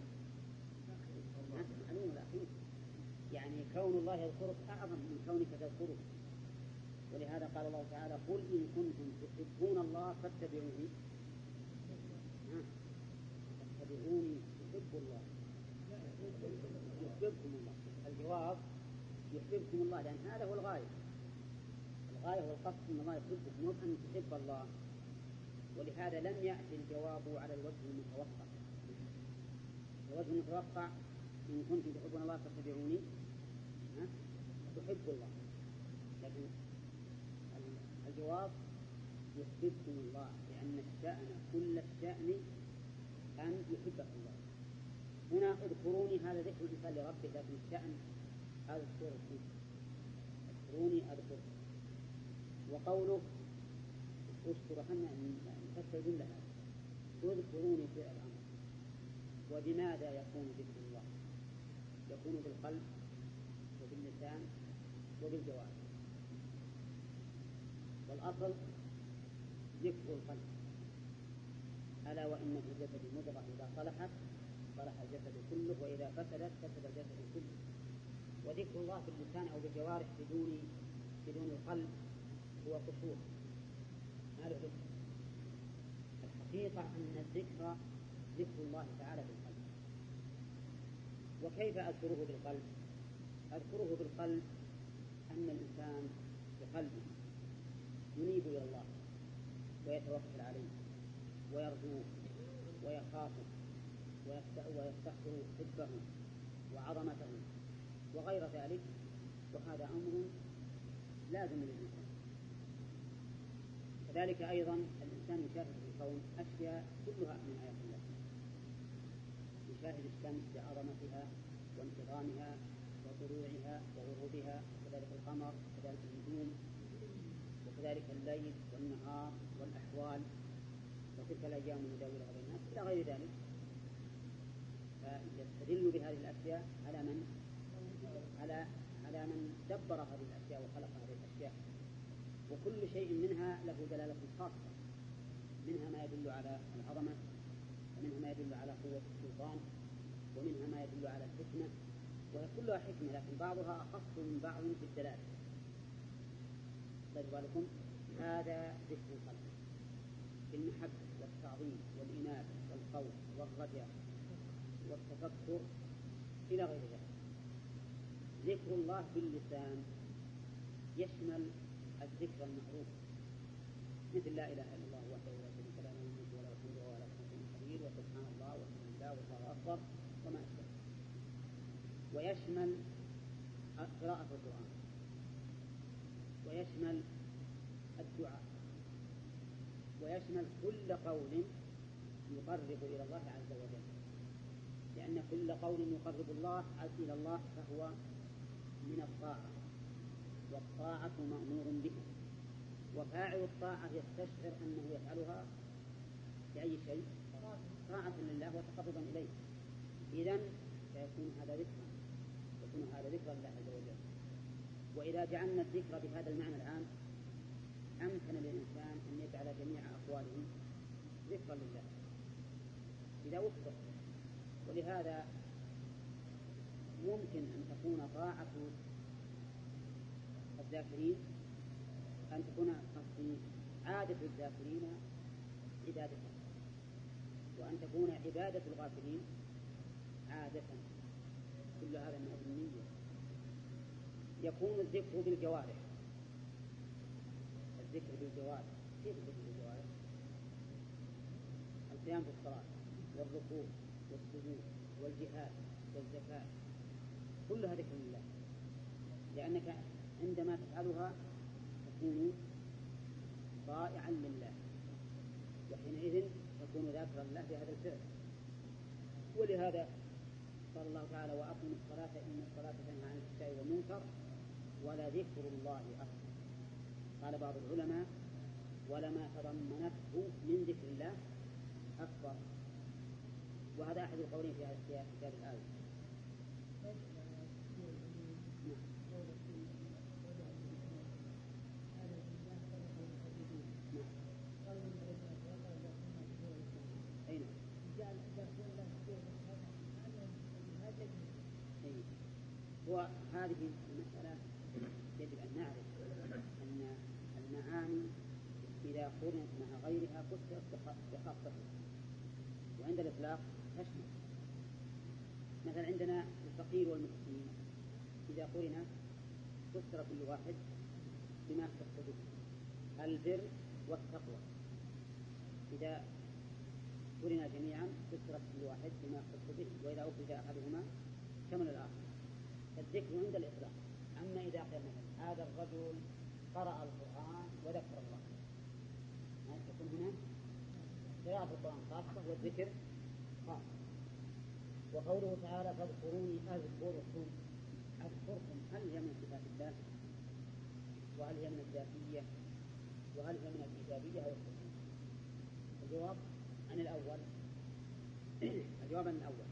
معلوم الأخير. يعني كون الله يذكرك أعظم من كونك تذكره. ولهذا قال الله تعالى قل إن كنتم تحبون الله فاتبعوني. فاتبعوني يحب الله. يحببكم الله. الجواب يحببكم الله لأن هذا هو الغاية. الغاية والقصد أن الله يحبكم مو أن تحب الله. ولهذا لم يأتي الجواب على الوجه المتوقع. الوجه المتوقع إن كنتم تحبون الله فاتبعوني تحب الله. لكن الجواب يحببكم الله لأن الشأن كل الشأن أن يحبك الله. هنا اذكروني هذا ذكر الإنسان لربه لكن الشأن أذكركم اذكروني أذكركم وقوله اشكر حنا نفسر الجملة اذكروني في الأمر. وبماذا يكون ذكر الله؟ يكون بالقلب وباللسان وبالجوارح. والأصل ذكر القلب. ألا وإن في الجسد مضغة إذا صلحت صلح الجسد كله وإذا فسدت فسد الجسد كله. وذكر الله باللسان أو بالجوارح بدون بدون القلب هو قصور ما له الحقيقة أن الذكر ذكر الله تعالى بالقلب وكيف أذكره بالقلب؟ أذكره بالقلب أن الإنسان بقلبه ينيب إلى الله ويتوكل عليه ويرجوه ويخافه ويستحضر حبه وعظمته وغير ذلك وهذا أمر لازم للإنسان كذلك أيضا الإنسان يشاهد الكون أشياء كلها من آيات الله. يشاهد الشمس بعظمتها وانتظامها وطلوعها وغروبها وكذلك القمر وكذلك النجوم وكذلك الليل والنهار والأحوال وتلك الأيام نداولها بين الناس إلى غير ذلك. فيستدل بهذه الأشياء على من؟ على على من دبر هذه الأشياء وخلق هذه الأشياء. وكل شيء منها له دلالة خاصة. منها ما يدل على العظمة ومنها ما يدل على قوة السلطان ومنها ما يدل على الحكمة وهي كلها حكمة لكن بعضها أخص من بعض في الدلالة طيب بالكم هذا ذكر الخلق بالمحبة والتعظيم والإنابة والخوف والرجاء والتفكر إلى غير ذلك. ذكر الله باللسان يشمل الذكر المعروف مثل لا إله إلا وحده لا شريك له له الملك ولا الحمد وهو على قدير وسبحان الله والحمد لله والله أكبر وما أشبه. ويشمل قراءة القرآن. ويشمل الدعاء. ويشمل كل قول يقرب إلى الله عز وجل. لأن كل قول يقرب الله إلى الله فهو من الطاعة. والطاعة مأمور به. وفاعل الطاعة يستشعر أنه يفعلها بأي شيء. طاعة لله وتقربا إليه. إذا فيكون هذا ذكرا. يكون هذا ذكرا لله عز وجل. وإذا جعلنا الذكر بهذا المعنى العام أمكن للإنسان أن يجعل جميع أقواله ذكرا لله. إذا وفق ولهذا يمكن أن تكون طاعة الذاكرين أن تكون قصدي عادة الذاكرين عبادة وأن تكون عبادة الغافلين عادة. كل هذا من أجل النية. يكون الذكر بالجوارح. الذكر بالجوارح. كيف الذكر بالجوارح؟ القيام في الصلاة والركوع والسجود والجهاد والزكاة. كلها ذكر لله. لأنك عندما تفعلها تكون طائعا لله. وحينئذ تكون ذاكرا له بهذا الفعل. ولهذا قال الله تعالى وأقم الصلاة إن الصلاة تنهى عن الفحشاء والمنكر ولذكر الله أكبر قال بعض العلماء ولما تضمنته من ذكر الله أكبر. وهذا أحد القولين في هذه الآية. هذه المسألة يجب أن نعرف أن المعاني إذا قرنت مع غيرها فسرت بخاصة وعند الإطلاق تشمل. مثلا عندنا الفقير والمسكين. إذا قرن فسر كل واحد بما به البر والتقوى. إذا قرن جميعا فسرت كل واحد بما يختص به وإذا أخرج أحدهما شمل الآخر. الذكر عند الإطلاق. أما إذا قيل مثلا هذا الرجل قرأ القرآن وذكر الله. ما يكون هنا؟ قراءة القرآن خاصة والذكر خاصة. وقوله تعالى فاذكروني أذكركم. أذكركم. هل هي من صفات الله؟ وهل هي من الذاتية؟ وهل هي من الإيجابية أو السلبية الجواب عن الأول. الجواب عن الأول.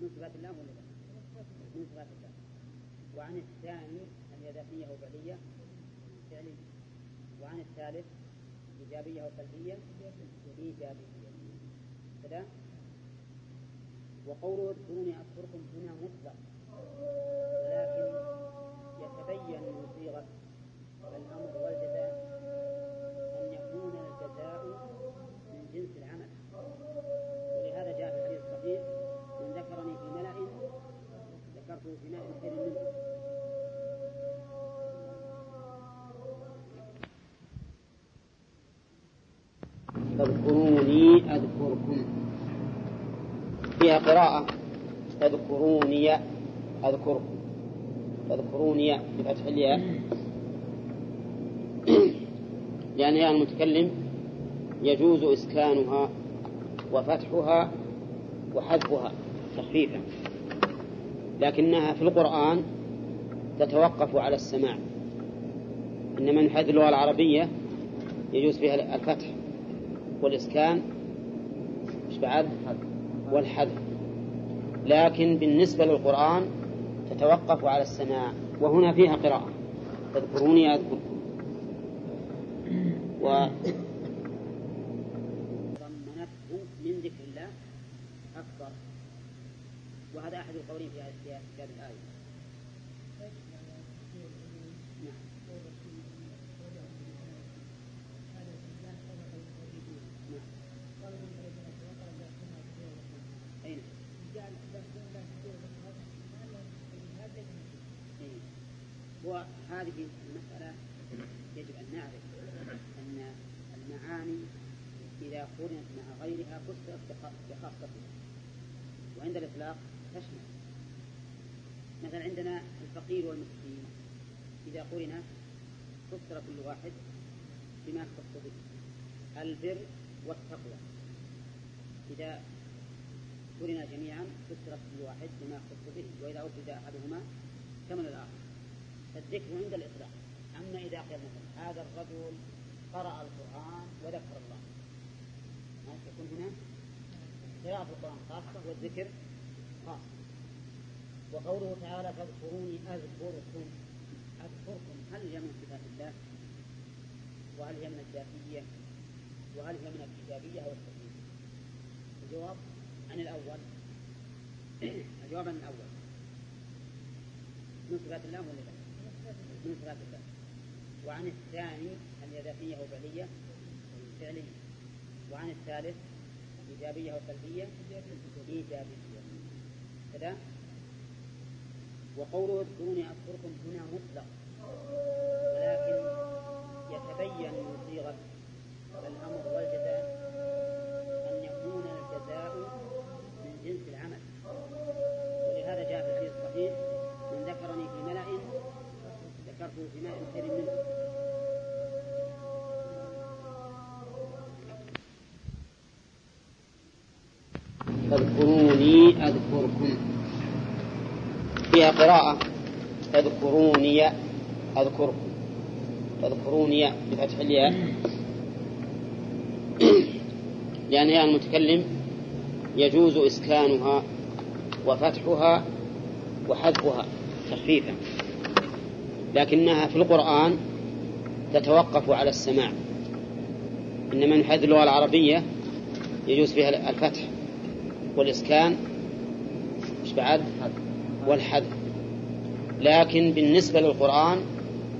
من صفات الله ولا لا؟ من صفات الله وعن الثاني هل هي ذاتية أو فعلية؟ فعلية. وعن الثالث إيجابية أو سلبية؟ إيجابية. كذا؟ وقوله اذكروني أذكركم هنا مطلق. ولكن يتبين من صيغة الأمر والجزاء. فاذكروني أذكركم. فيها قراءة. تذكروني. أذكركم. تذكروني. بفتح الياء. لأن يعني المتكلم يجوز إسكانها وفتحها وحذفها تخفيفا. لكنها في القرآن تتوقف على السماع. إنما من حيث اللغة العربية يجوز فيها الفتح. والإسكان مش بعد؟ والحذف. لكن بالنسبة للقرآن تتوقف على السماع وهنا فيها قراءة. تذكروني أذكركم و من ذكر الله أكبر. وهذا أحد القولين في هذه الآية. وهذه المسألة يجب أن نعرف أن المعاني إذا قرنت مع غيرها فسرت بخاصتها وعند الإطلاق تشمل. مثلا عندنا الفقير والمسكين. إذا قرن فسر كل واحد بما يختص به. البر والتقوى. إذا قرن جميعا فسرت كل واحد بما يختص به. وإذا أفرد أحدهما كمل الآخر. الذكر عند الإطلاق. أما إذا قيل مثلا هذا الرجل قرأ القرآن وذكر الله. ما يكون هنا؟ قراءة القرآن خاصة والذكر خاص وقوله تعالى فاذكروني أذكركم. أذكركم. هل هي من صفات الله؟ وهل هي من الذاتية وهل هي من الكتابية أو الجواب عن الأول. الجواب عن الأول. من صفات الله ولا لا؟ من صفات الله وعن الثاني ذاتية أو فعلية؟ فعلية وعن الثالث إيجابية أو سلبية؟ إيجابية كذا وقوله اذكروني أذكركم هنا مطلق ولكن يتبين من صيغة الأمر والجزاء أن يكون الجزاء من جنس العمل ولهذا جاء في الحديث الصحيح ذكرته في ملأ خير منه. فاذكروني أذكركم. فيها قراءة. تذكروني أذكركم. تذكروني بفتح الياء. لأن ياء المتكلم يجوز إسكانها وفتحها وحذفها تخفيفا. لكنها في القرآن تتوقف على السماع. إنما من حيث اللغة العربية يجوز فيها الفتح والإسكان مش بعد؟ والحذف. لكن بالنسبة للقرآن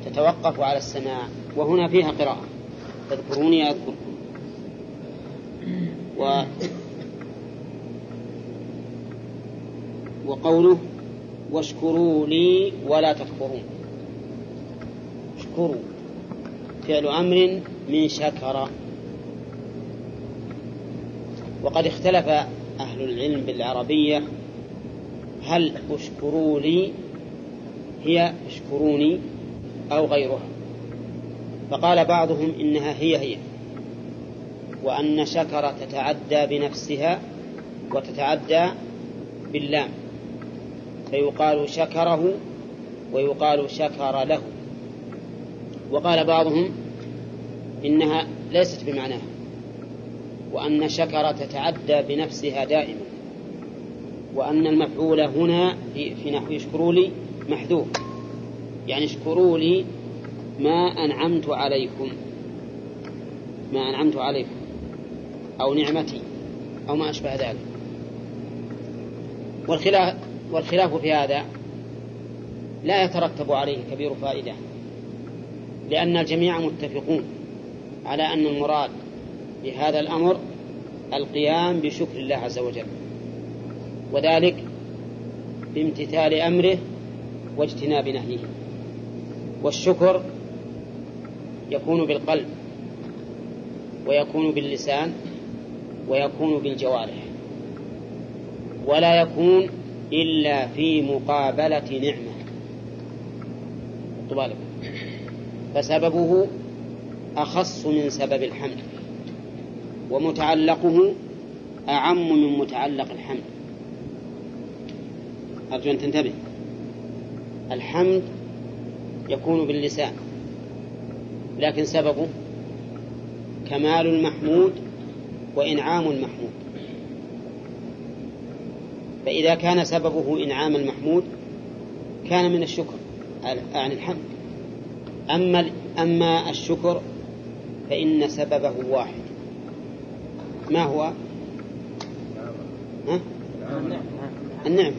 تتوقف على السماع وهنا فيها قراءة. تذكروني أذكركم و وقوله واشكروا لي ولا تكفرون. اشكروا فعل أمر من شكر. وقد اختلف أهل العلم بالعربية. هل اشكروا لي؟ هي اشكروني أو غيرها. فقال بعضهم إنها هي هي وأن شكر تتعدى بنفسها وتتعدى باللام. فيقال شكره ويقال شكر له. وقال بعضهم إنها ليست بمعناها وأن شكر تتعدى بنفسها دائما وأن المفعول هنا في, في نحو اشكروا لي محذوف يعني اشكروا لي ما أنعمت عليكم ما أنعمت عليكم أو نعمتي أو ما أشبه ذلك. والخلاف, والخلاف في هذا لا يترتب عليه كبير فائدة. لأن الجميع متفقون على أن المراد بهذا الأمر القيام بشكر الله عز وجل وذلك بامتثال أمره واجتناب نهيه والشكر يكون بالقلب ويكون باللسان ويكون بالجوارح ولا يكون إلا في مقابلة نعمة. بالك فسببه أخص من سبب الحمد ومتعلقه أعم من متعلق الحمد أرجو أن تنتبه. الحمد يكون باللسان لكن سببه كمال المحمود وإنعام المحمود. فإذا كان سببه إنعام المحمود كان من الشكر عن الحمد أما أما الشكر فإن سببه واحد. ما هو؟ ها؟ النعمة.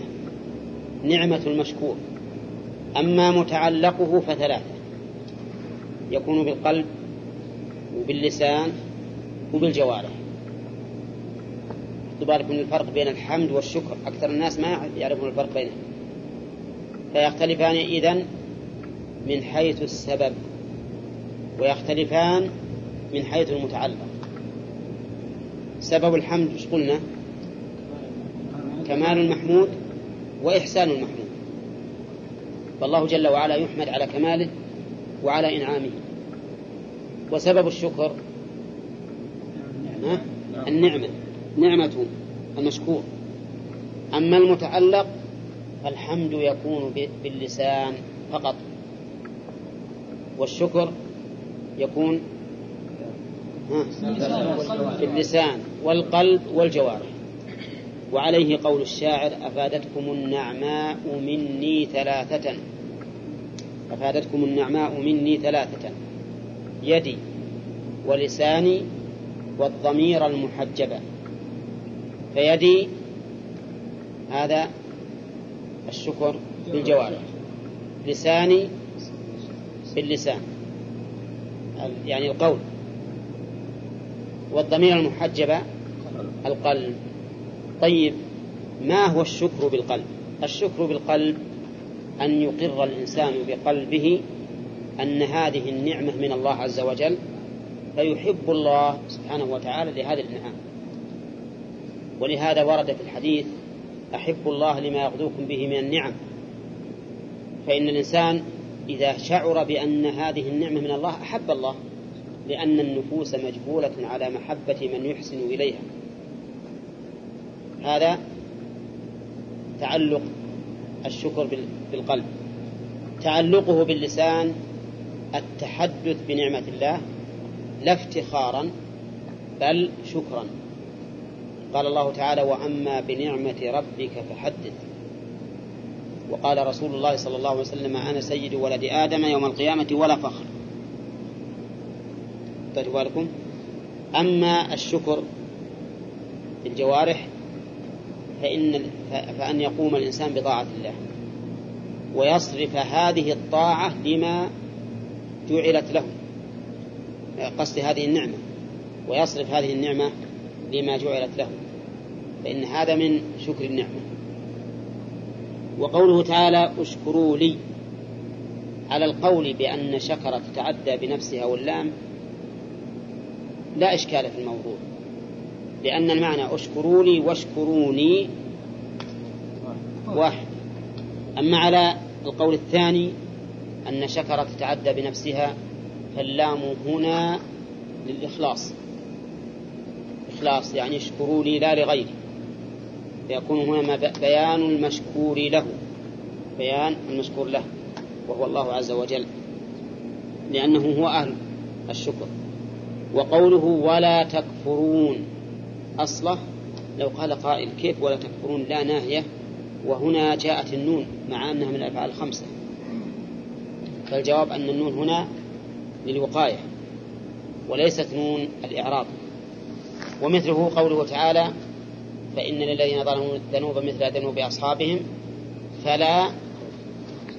نعمة المشكور. أما متعلقه فثلاثة. يكون بالقلب وباللسان وبالجوارح. بالك من الفرق بين الحمد والشكر. أكثر الناس ما يعرفون الفرق بينهم. فيختلفان إذن من حيث السبب ويختلفان من حيث المتعلق. سبب الحمد إيش قلنا؟ كمال المحمود وإحسان المحمود. فالله جل وعلا يحمد على كماله وعلى إنعامه. وسبب الشكر النعمة نعمة المشكور. أما المتعلق فالحمد يكون باللسان فقط. والشكر يكون باللسان والقلب والجوارح. وعليه قول الشاعر أفادتكم النعماء مني ثلاثة. أفادتكم النعماء مني ثلاثة يدي ولساني والضمير المحجبة فيدي هذا الشكر بالجوارح. لساني باللسان. يعني القول. والضمير المحجبة القلب. طيب ما هو الشكر بالقلب؟ الشكر بالقلب أن يقر الإنسان بقلبه أن هذه النعمة من الله عز وجل فيحب الله سبحانه وتعالى لهذه النعم. ولهذا ورد في الحديث أحب الله لما يغدوكم به من النعم. فإن الإنسان إذا شعر بأن هذه النعمة من الله أحب الله لأن النفوس مجبولة على محبة من يحسن إليها. هذا تعلق الشكر بالقلب. تعلقه باللسان التحدث بنعمة الله لا افتخارا بل شكرا. قال الله تعالى وأما بنعمة ربك فحدث. وقال رسول الله صلى الله عليه وسلم أنا سيد ولد آدم يوم القيامة ولا فخر. طيب بالكم أما الشكر في الجوارح فإن فأن يقوم الإنسان بطاعة الله ويصرف هذه الطاعة لما جعلت له قصد هذه النعمة ويصرف هذه النعمة لما جعلت له فإن هذا من شكر النعمة. وقوله تعالى أشكروا لي على القول بأن شكر تتعدى بنفسها واللام لا إشكال في الموضوع لأن المعنى أشكروا لي واشكروني واحد. أما على القول الثاني أن شكر تتعدى بنفسها فاللام هنا للإخلاص إخلاص يعني أشكروا لي لا لغيري. فيكون هنا بيان المشكور له. بيان المشكور له وهو الله عز وجل. لأنه هو أهل الشكر. وقوله ولا تكفرون أصله لو قال قائل كيف ولا تكفرون؟ لا ناهية. وهنا جاءت النون مع أنها من الأفعال الخمسة. فالجواب أن النون هنا للوقاية وليست نون الإعراب. ومثله قوله تعالى فإن للذين ظلموا الذنوب مثل ذنوب أصحابهم فلا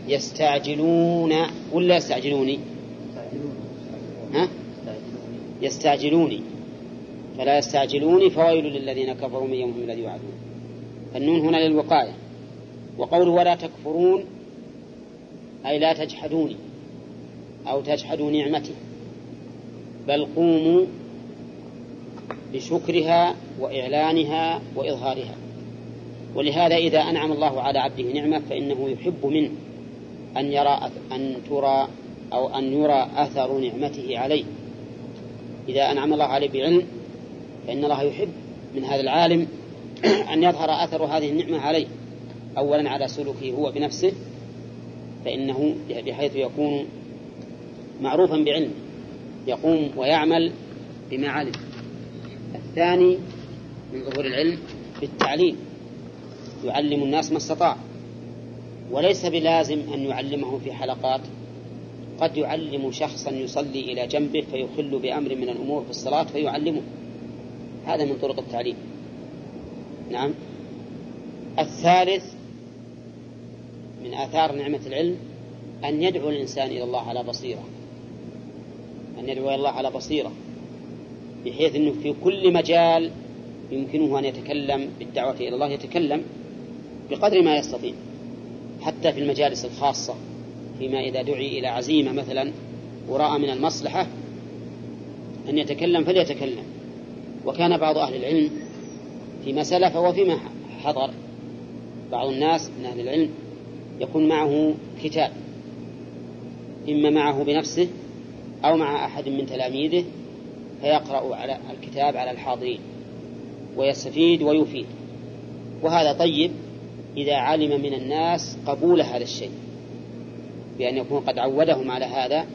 يستعجلون ولا يستعجلوني؟ ها؟ يستعجلوني. فلا يستعجلوني فويل للذين كفروا من يومهم الذي يوعدون فالنون هنا للوقاية. وقوله ولا تكفرون أي لا تجحدوني أو تجحدوا نعمتي. بل قوموا بشكرها وإعلانها وإظهارها. ولهذا إذا أنعم الله على عبده نعمة فإنه يحب منه أن يرى أن ترى أو أن يرى أثر نعمته عليه. إذا أنعم الله عليه بعلم فإن الله يحب من هذا العالم أن يظهر أثر هذه النعمة عليه. أولا على سلوكه هو بنفسه فإنه بحيث يكون معروفا بعلم يقوم ويعمل بما علم الثاني من ظهور العلم بالتعليم يعلم الناس ما استطاع. وليس بلازم أن يعلمه في حلقات قد يعلم شخصا يصلي إلى جنبه فيخل بأمر من الأمور في الصلاة فيعلمه. هذا من طرق التعليم. نعم. الثالث من آثار نعمة العلم أن يدعو الإنسان إلى الله على بصيرة. أن يدعو إلى الله على بصيرة. بحيث أنه في كل مجال يمكنه أن يتكلم بالدعوة إلى الله يتكلم بقدر ما يستطيع حتى في المجالس الخاصة فيما إذا دعي إلى عزيمة مثلا ورأى من المصلحة أن يتكلم فليتكلم. وكان بعض أهل العلم فيما سلف وفيما حضر. بعض الناس من أهل العلم يكون معه كتاب إما معه بنفسه أو مع أحد من تلاميذه فيقرأ على الكتاب على الحاضرين ويستفيد ويفيد. وهذا طيب إذا علم من الناس قبول هذا الشيء بأن يكون قد عودهم على هذا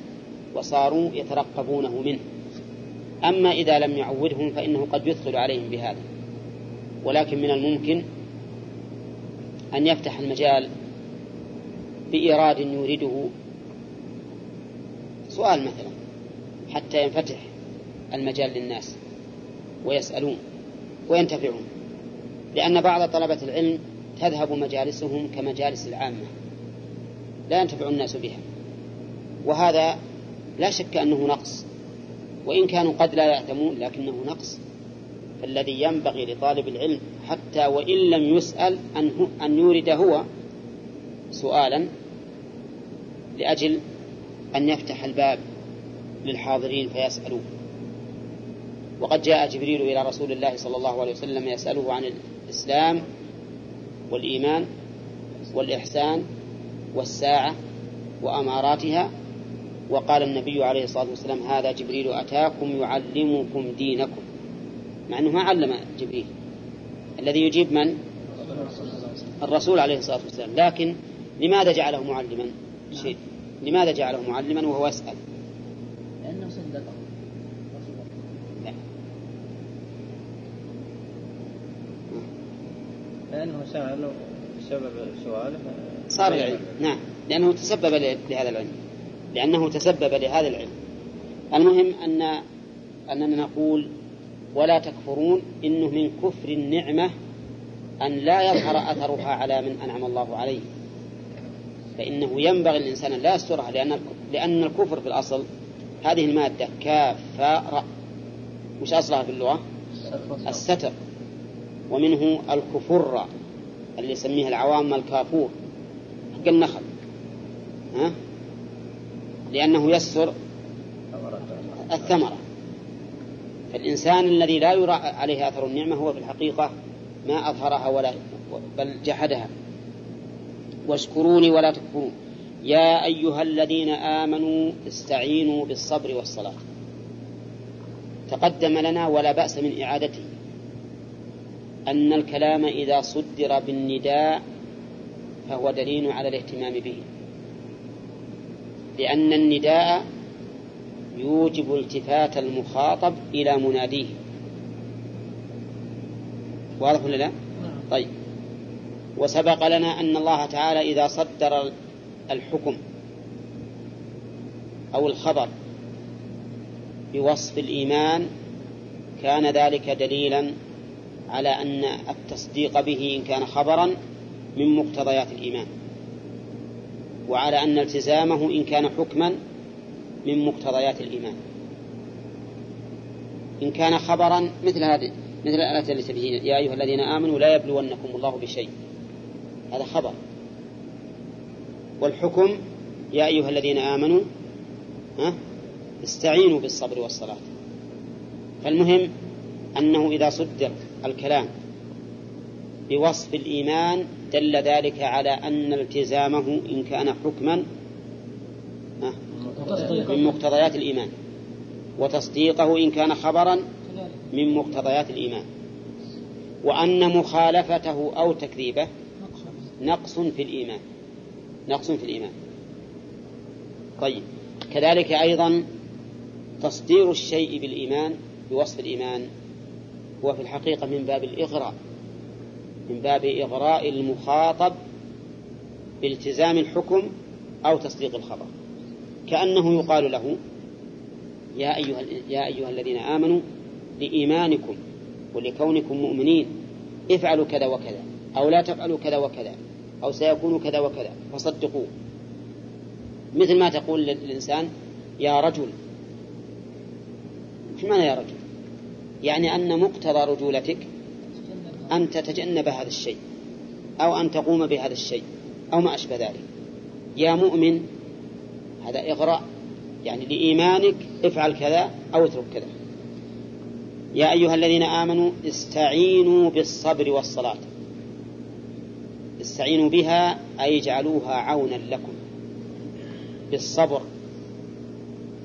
وصاروا يترقبونه منه. أما إذا لم يعودهم فإنه قد يثقل عليهم بهذا. ولكن من الممكن أن يفتح المجال بإيراد يريده. سؤال مثلا حتى ينفتح. المجال للناس ويسألون وينتفعون لأن بعض طلبة العلم تذهب مجالسهم كمجالس العامة لا ينتفع الناس بها وهذا لا شك أنه نقص وإن كانوا قد لا يأتمون لكنه نقص فالذي ينبغي لطالب العلم حتى وإن لم يسأل أن, أن يورد هو سؤالا لأجل أن يفتح الباب للحاضرين فيسألوه وقد جاء جبريل إلى رسول الله صلى الله عليه وسلم يسأله عن الإسلام والإيمان والإحسان والساعة وأماراتها وقال النبي عليه الصلاة والسلام هذا جبريل أتاكم يعلمكم دينكم. مع أنه ما علم جبريل. الذي يجيب من؟ الرسول عليه الصلاة والسلام. لكن لماذا جعله معلما؟ لماذا جعله معلما؟ وهو يسأل. لأنه سأل بسبب سؤاله. صار العلم. نعم. لأنه تسبب لهذا العلم. لأنه تسبب لهذا العلم. المهم أن أننا نقول ولا تكفرون إنه من كفر النعمة أن لا يظهر أثرها على من أنعم الله عليه. فإنه ينبغي الإنسان لا يسترها لأن لأن الكفر في الأصل هذه المادة كاف فاء راء وش أصلها في اللغة؟ الستر. ومنه الكفر اللي يسميه العوام الكافور حق النخل. ها؟ لأنه يستر الثمرة. فالإنسان الذي لا يرى عليه أثر النعمة هو في الحقيقة ما أظهرها ولا بل جحدها. واشكروني ولا تكفرون. يا أيها الذين آمنوا استعينوا بالصبر والصلاة. تقدم لنا ولا بأس من إعادته. أن الكلام إذا صدر بالنداء فهو دليل على الاهتمام به. لأن النداء يوجب التفات المخاطب إلى مناديه. واضح ولا لا؟ طيب. وسبق لنا أن الله تعالى إذا صدر الحكم أو الخبر بوصف الإيمان كان ذلك دليلا على أن التصديق به إن كان خبرا من مقتضيات الإيمان وعلى أن التزامه إن كان حكما من مقتضيات الإيمان. إن كان خبرا مثل هذه مثل الآية التي تبين يا أيها الذين آمنوا لا يبلونكم الله بشيء. هذا خبر. والحكم يا أيها الذين آمنوا ها استعينوا بالصبر والصلاة. فالمهم أنه إذا صدر الكلام بوصف الإيمان دل ذلك على أن التزامه إن كان حكما من مقتضيات الإيمان. وتصديقه إن كان خبرا من مقتضيات الإيمان. وأن مخالفته أو تكذيبه نقص في الإيمان. نقص في الإيمان. طيب. كذلك أيضا تصدير الشيء بالإيمان بوصف الإيمان هو في الحقيقة من باب الإغراء من باب إغراء المخاطب بالتزام الحكم أو تصديق الخبر. كأنه يقال له يا أيها, يا أيها الذين آمنوا لإيمانكم ولكونكم مؤمنين افعلوا كذا وكذا أو لا تفعلوا كذا وكذا أو سيكون كذا وكذا فصدقوه. مثل ما تقول للإنسان يا رجل. إيش معنى يا رجل؟ يعني أن مقتضى رجولتك أن تتجنب هذا الشيء أو أن تقوم بهذا الشيء أو ما أشبه ذلك. يا مؤمن هذا إغراء. يعني لإيمانك افعل كذا أو اترك كذا. يا أيها الذين آمنوا استعينوا بالصبر والصلاة. استعينوا بها أي اجعلوها عونا لكم. بالصبر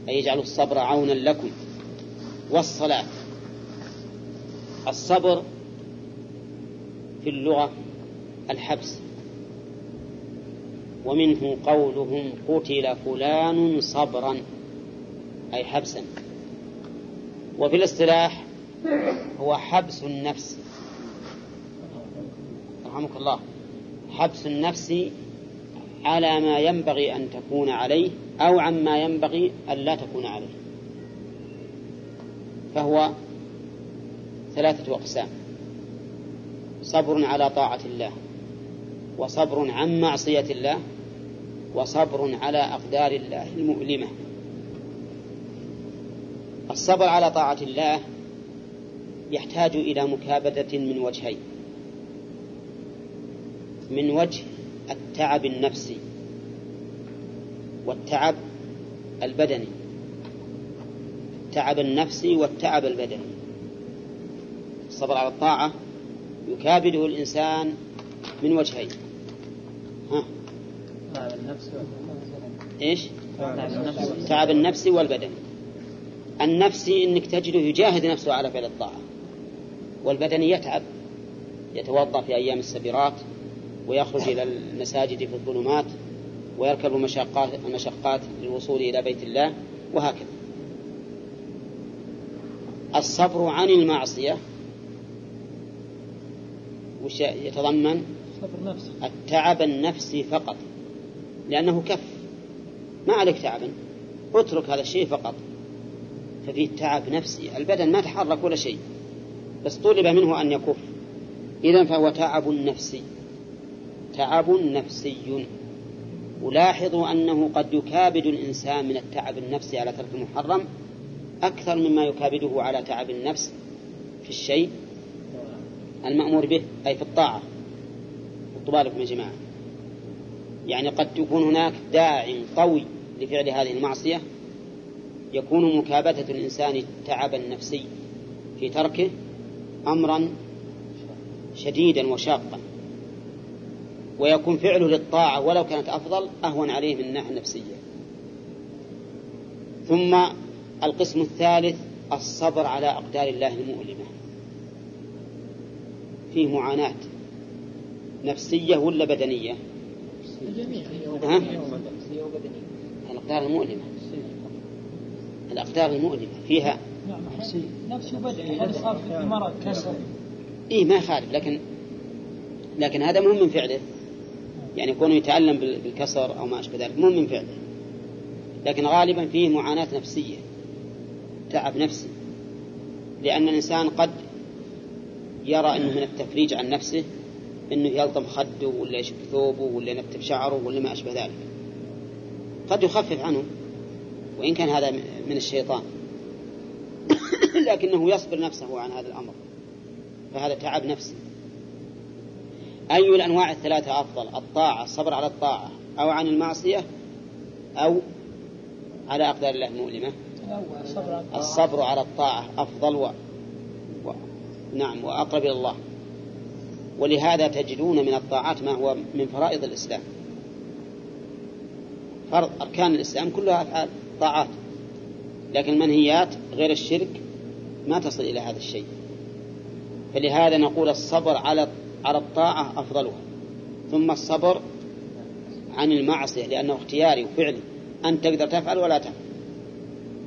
أي اجعلوا الصبر عونا لكم. والصلاة. الصبر في اللغة الحبس. ومنه قولهم قتل فلان صبرا أي حبسا. وفي الاصطلاح هو حبس النفس. رحمك الله. حبس النفس على ما ينبغي أن تكون عليه أو عما ينبغي أن لا تكون عليه. فهو ثلاثة أقسام. صبر على طاعة الله وصبر عن معصية الله وصبر على أقدار الله المؤلمة. الصبر على طاعة الله يحتاج إلى مكابدة من وجهين. من وجه التعب النفسي والتعب البدني. التعب النفسي والتعب البدني. الصبر على الطاعة يكابده الإنسان من وجهين. ها؟ تعب النفس إيش؟ تعب النفس والبدني النفسي إنك تجده يجاهد نفسه على فعل الطاعة. والبدني يتعب يتوضأ في أيام السبيرات ويخرج إلى المساجد في الظلمات ويركب المشقات المشقات للوصول إلى بيت الله وهكذا. الصبر عن المعصية وش يتضمن؟ صبر نفسي التعب النفسي فقط. لأنه كف. ما عليك تعبا اترك هذا الشيء فقط. ففيه تعب نفسي. البدن ما تحرك ولا شيء. بس طلب منه أن يكف. إذا فهو تعب نفسي. تعب نفسي. ولاحظوا أنه قد يكابد الإنسان من التعب النفسي على ترك المحرم أكثر مما يكابده على تعب النفس في الشيء. المأمور به أي في الطاعة. خطوا بالكم يا جماعة. يعني قد يكون هناك داع قوي لفعل هذه المعصية يكون مكابدة الإنسان تعبا نفسي في تركه أمرا شديدا وشاقا. ويكون فعله للطاعة ولو كانت أفضل أهون عليه من الناحية النفسية. ثم القسم الثالث الصبر على أقدار الله المؤلمة. فيه معاناة نفسية ولا بدنية؟ ها؟ الأقدار المؤلمة. الأقدار المؤلمة فيها نفسي وبدني هذا صار في مرض كسر إيه ما يخالف لكن لكن هذا مو من فعله. يعني يكون يتعلم بالكسر أو ما أشبه ذلك مو من فعله. لكن غالبا فيه معاناة نفسية تعب نفسي. لأن الإنسان قد يرى أنه من التفريج عن نفسه أنه يلطم خده ولا يشك ثوبه ولا ينتف شعره ولا ما أشبه ذلك. قد يخفف عنه وإن كان هذا من الشيطان. لكنه يصبر نفسه عن هذا الأمر. فهذا تعب نفسي. أي الأنواع الثلاثة أفضل؟ الطاعة الصبر على الطاعة. أو عن المعصية أو على أقدار الله المؤلمة. الصبر على الطاعة. أفضل. نعم وأقرب إلى الله. ولهذا تجدون من الطاعات ما هو من فرائض الإسلام. فرض أركان الإسلام كلها أفعال طاعات. لكن المنهيات غير الشرك ما تصل إلى هذا الشيء. فلهذا نقول الصبر على على الطاعة أفضلها. ثم الصبر عن المعصية لأنه اختياري وفعلي. أنت تقدر تفعل ولا تفعل.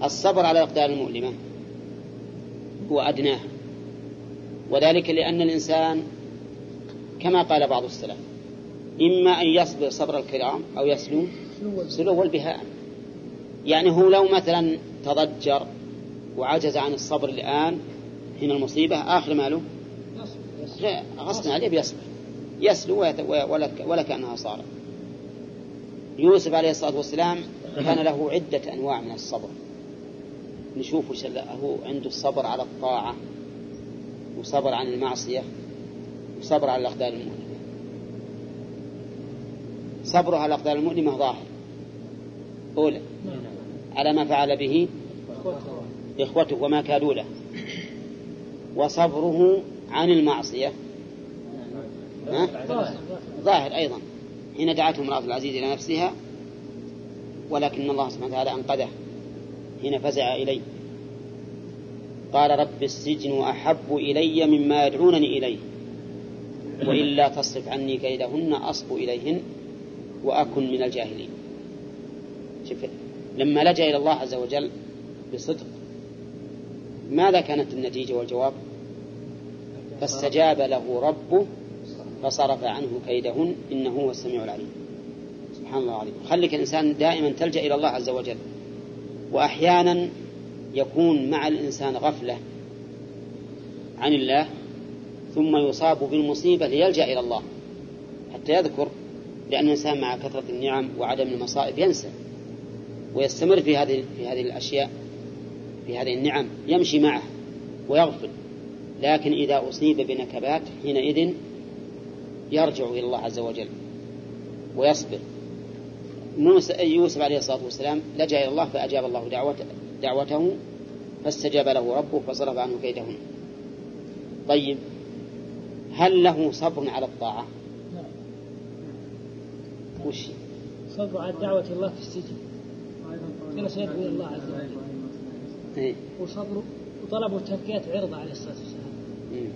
الصبر على الأقدار المؤلمة هو أدناها. وذلك لأن الإنسان كما قال بعض السلف إما أن يصبر صبر الكرام أو يسلو سلو البهاء يعني هو لو مثلا تضجر وعجز عن الصبر الآن حين المصيبة آخر ماله؟ غصنا عليه بيصبر. يسلو ولا كأنها صارت. يوسف عليه الصلاة والسلام كان له عدة أنواع من الصبر. نشوف هو عنده الصبر على الطاعة. وصبر عن المعصية وصبر على الأقدار المؤلمة صبره على الأقدار المؤلمة ظاهر. أولى. على ما فعل به إخوته وما كادوا له. وصبره عن المعصية. ظاهر أيضا. حين دعته امرأة العزيز إلى نفسها ولكن الله سبحانه وتعالى أنقذه. حين فزع إليه. قال رب السجن أحب إلي مما يدعونني إليه وإلا تصرف عني كيدهن أصب إليهن وأكن من الجاهلين. شوف لما لجأ إلى الله عز وجل بصدق ماذا كانت النتيجة والجواب؟ فاستجاب له ربه فصرف عنه كيدهن إنه هو السميع العليم. سبحان الله العظيم. خليك الإنسان دائما تلجأ إلى الله عز وجل وأحيانا يكون مع الإنسان غفلة عن الله ثم يصاب بالمصيبة ليلجأ إلى الله حتى يذكر لأن الإنسان مع كثرة النعم وعدم المصائب ينسى ويستمر في هذه في هذه الأشياء في هذه النعم يمشي معه ويغفل. لكن إذا أصيب بنكبات حينئذ يرجع إلى الله عز وجل ويصبر. موسى يوسف عليه الصلاة والسلام لجأ إلى الله فأجاب الله دعوته, دعوته فاستجاب له ربه فصرف عنه كيدهن. طيب هل له صبر على الطاعة؟ نعم. وش؟ صبر على دعوة الله في السجن. جلس يدعو إلى الله عز وجل. إيه؟ وصبر وطلبوا تركية عرضه عليه الصلاة والسلام. مم.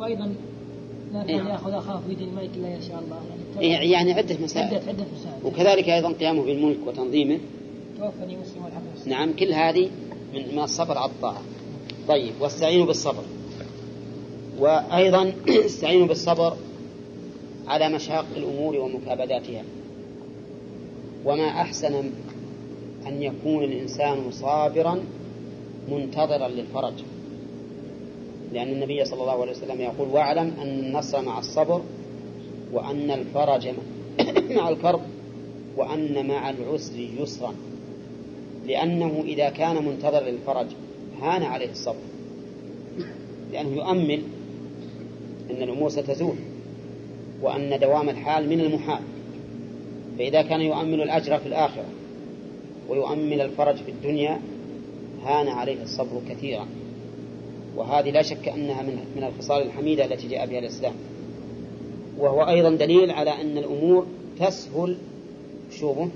وأيضا لا إيه. كان يأخذ أخاه في دين الميت إلا يشاء الله. إيه، يعني يعني عدة مسائل. عدة مسائل. وكذلك أيضا قيامه بالملك وتنظيمه. نعم كل هذه من الصبر على الطاعة. طيب واستعينوا بالصبر. وأيضا استعينوا بالصبر على مشاق الأمور ومكابداتها. وما أحسن أن يكون الإنسان صابرا منتظرا للفرج. لأن النبي صلى الله عليه وسلم يقول واعلم أن النصر مع الصبر وأن الفرج مع الكرب وأن مع العسر يسرا. لأنه إذا كان منتظر للفرج هان عليه الصبر. لأنه يؤمل أن الأمور ستزول وأن دوام الحال من المحال. فإذا كان يؤمل الأجر في الآخرة ويؤمل الفرج في الدنيا هان عليه الصبر كثيرا. وهذه لا شك أنها من من الخصال الحميدة التي جاء بها الإسلام. وهو أيضا دليل على أن الأمور تسهل شوبه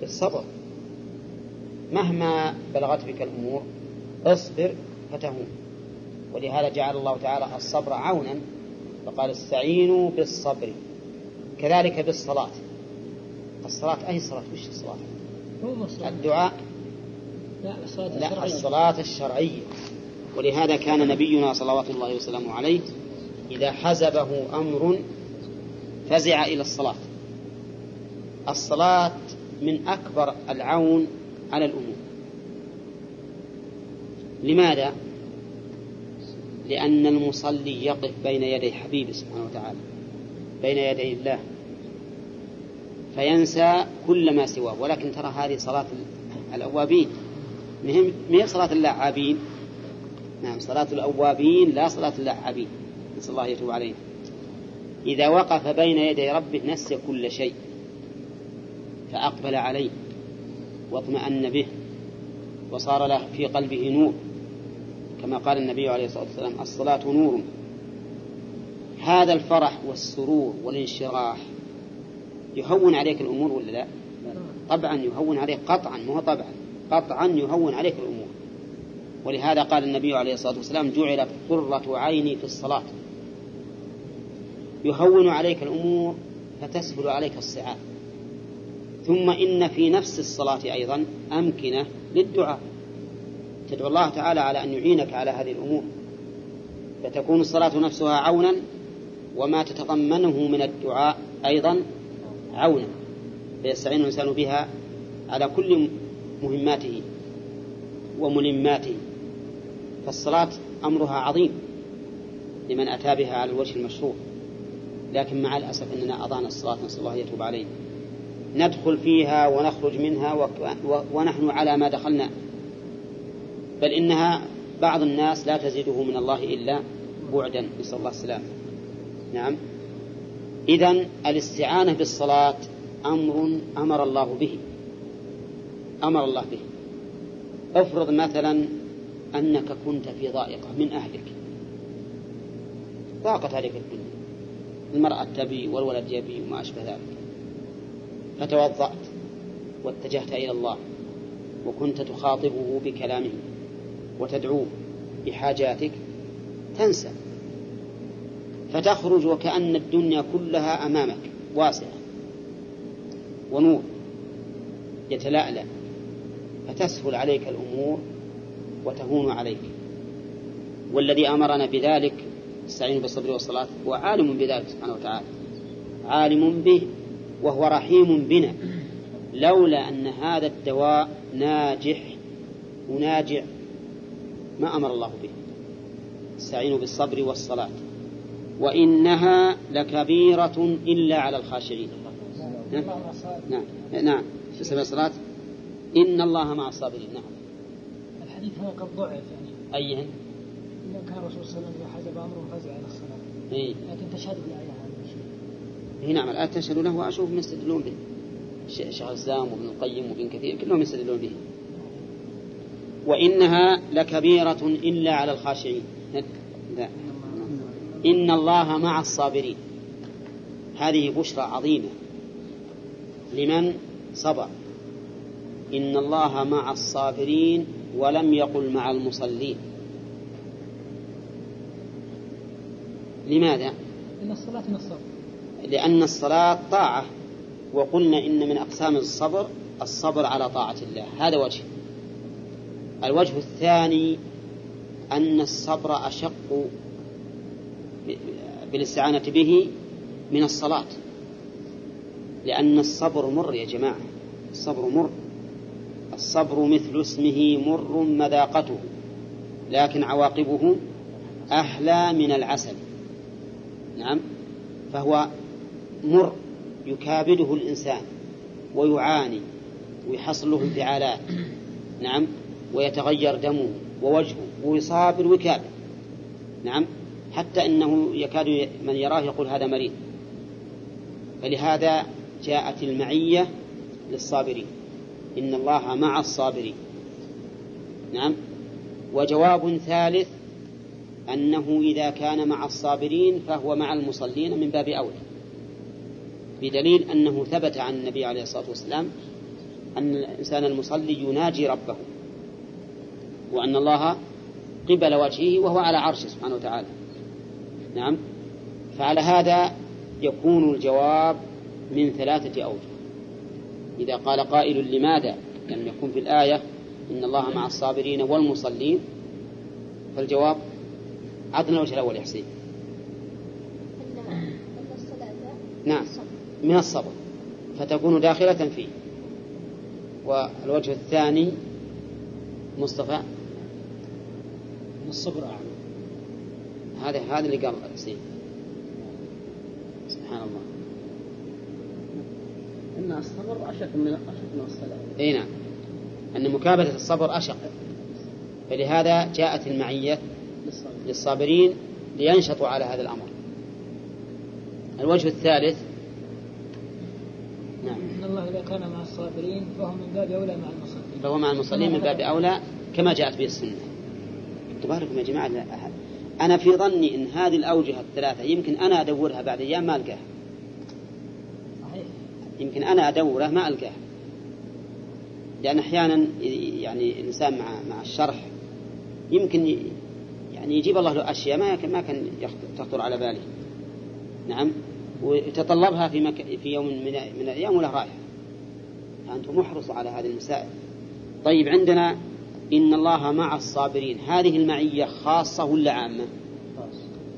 بالصبر. مهما بلغت بك الأمور اصبر فتهون. ولهذا جعل الله تعالى الصبر عونا فقال استعينوا بالصبر. كذلك بالصلاة. الصلاة أي صلاة؟ وش الصلاة؟ الدعاء. لا الصلاة لا الشرعية. الصلاة الشرعية. ولهذا كان نبينا صلوات الله وسلامه عليه إذا حزبه أمر فزع إلى الصلاة. الصلاة من أكبر العون على الأمور. لماذا؟ لأن المصلي يقف بين يدي حبيبه سبحانه وتعالى بين يدي الله فينسى كل ما سواه. ولكن ترى هذه صلاة الأوابين. مهم هي صلاة اللاعبين نعم صلاة الأوابين لا صلاة اللاعبين نسأل الله يتوب عليه إذا وقف بين يدي ربه نسي كل شيء فأقبل عليه. واطمأن به وصار له في قلبه نور. كما قال النبي عليه الصلاة والسلام الصلاة نور. هذا الفرح والسرور والانشراح يهون عليك الأمور ولا لا؟ طبعا يهون عليك قطعا مو طبعا قطعا يهون عليك الأمور. ولهذا قال النبي عليه الصلاة والسلام جعلت قرة عيني في الصلاة. يهون عليك الأمور فتسهل عليك الصعاب. ثم إن في نفس الصلاة أيضا أمكنة للدعاء. تدعو الله تعالى على أن يعينك على هذه الأمور. فتكون الصلاة نفسها عونا وما تتضمنه من الدعاء أيضا عونا. فيستعين الإنسان بها على كل مهماته وملماته. فالصلاة أمرها عظيم لمن أتى بها على الوجه المشروع. لكن مع الأسف أننا أضعنا الصلاة نسأل الله يتوب علينا ندخل فيها ونخرج منها ونحن على ما دخلنا. بل إنها بعض الناس لا تزيده من الله إلا بعدا نسأل الله السلامة. نعم. إذا الاستعانة بالصلاة أمر أمر الله به. أمر الله به. افرض مثلا أنك كنت في ضائقة من أهلك. ضاقت عليك الدنيا. المرأة تبي والولد يبي وما أشبه ذلك. فتوضأت واتجهت إلى الله وكنت تخاطبه بكلامه وتدعوه بحاجاتك تنسى. فتخرج وكأن الدنيا كلها أمامك واسعة ونور يتلألأ. فتسهل عليك الأمور وتهون عليك. والذي أمرنا بذلك استعينوا بالصبر والصلاة هو عالم بذلك سبحانه وتعالى عالم به. وهو رحيم بنا. لولا أن هذا الدواء ناجح وناجع ما أمر الله به. استعينوا بالصبر والصلاة. وإنها لكبيرة إلا على الخاشعين. نعم. نعم. نعم في سبيل الصلاة؟ إن الله مع الصابرين. نعم. الحديث هذا قد ضعف يعني. أيهن؟ كان الرسول صلى الله عليه وسلم إذا حزب أمره فزع إلى الصلاة. إيه؟ لكن تشهد بالآية هذا هي نعم الآية تشهد له وأشوف يستدلون به. شيخ الإسلام وابن القيم وابن كثير كلهم يستدلون به. وإنها لكبيرة إلا على الخاشعين. إن الله مع الصابرين. هذه بشرى عظيمة. لمن صبر. إن الله مع الصابرين ولم يقل مع المصلين. لماذا؟ إن الصلاة من الصبر. لأن الصلاة طاعة. وقلنا إن من أقسام الصبر الصبر على طاعة الله. هذا وجه. الوجه الثاني أن الصبر أشق بالاستعانة به من الصلاة. لأن الصبر مر يا جماعة. الصبر مر. الصبر مثل اسمه مر مذاقته. لكن عواقبه أحلى من العسل. نعم. فهو مر يكابده الإنسان ويعاني ويحصل له انفعالات نعم ويتغير دمه ووجهه ويصابر ويكابد نعم حتى إنه يكاد من يراه يقول هذا مريض. فلهذا جاءت المعية للصابرين. إن الله مع الصابرين نعم. وجواب ثالث أنه إذا كان مع الصابرين فهو مع المصلين من باب أولى. بدليل أنه ثبت عن النبي عليه الصلاة والسلام أن الإنسان المصلي يناجي ربه وأن الله قبل وجهه وهو على عرشه سبحانه وتعالى. نعم. فعلى هذا يكون الجواب من ثلاثة أوجه. إذا قال قائل لماذا لم يكن في الآية إن الله مع الصابرين والمصلين؟ فالجواب عطنا الوجه الأول يا حسين. نعم. من الصبر فتكون داخلة فيه. والوجه الثاني مصطفى. الصبر أعلى. هذا هذا اللي قال حسين. سبحان الله. إن الصبر أشق من أشق من الصلاة. إي نعم. أن مكابدة الصبر أشق. فلهذا جاءت المعية للصابرين لينشطوا على هذا الأمر. الوجه الثالث نعم إن الله إذا كان مع الصابرين فهو من باب أولى مع المصلين فهو مع المصلين من باب أولى كما جاءت به السنة. تباركم يا جماعة. أنا في ظني أن هذه الأوجه الثلاثة يمكن أنا أدورها بعد أيام ما ألقاها. يمكن أنا أدوره ما ألقاها. لأن أحيانا يعني الإنسان مع مع الشرح يمكن يعني يجيب الله له أشياء ما ما كان تخطر على باله. نعم. ويتطلبها في مك... في يوم من من الأيام ولا رائحة. فأنتم محرصوا على هذه المسائل. طيب عندنا إن الله مع الصابرين. هذه المعية خاصة ولا عامة؟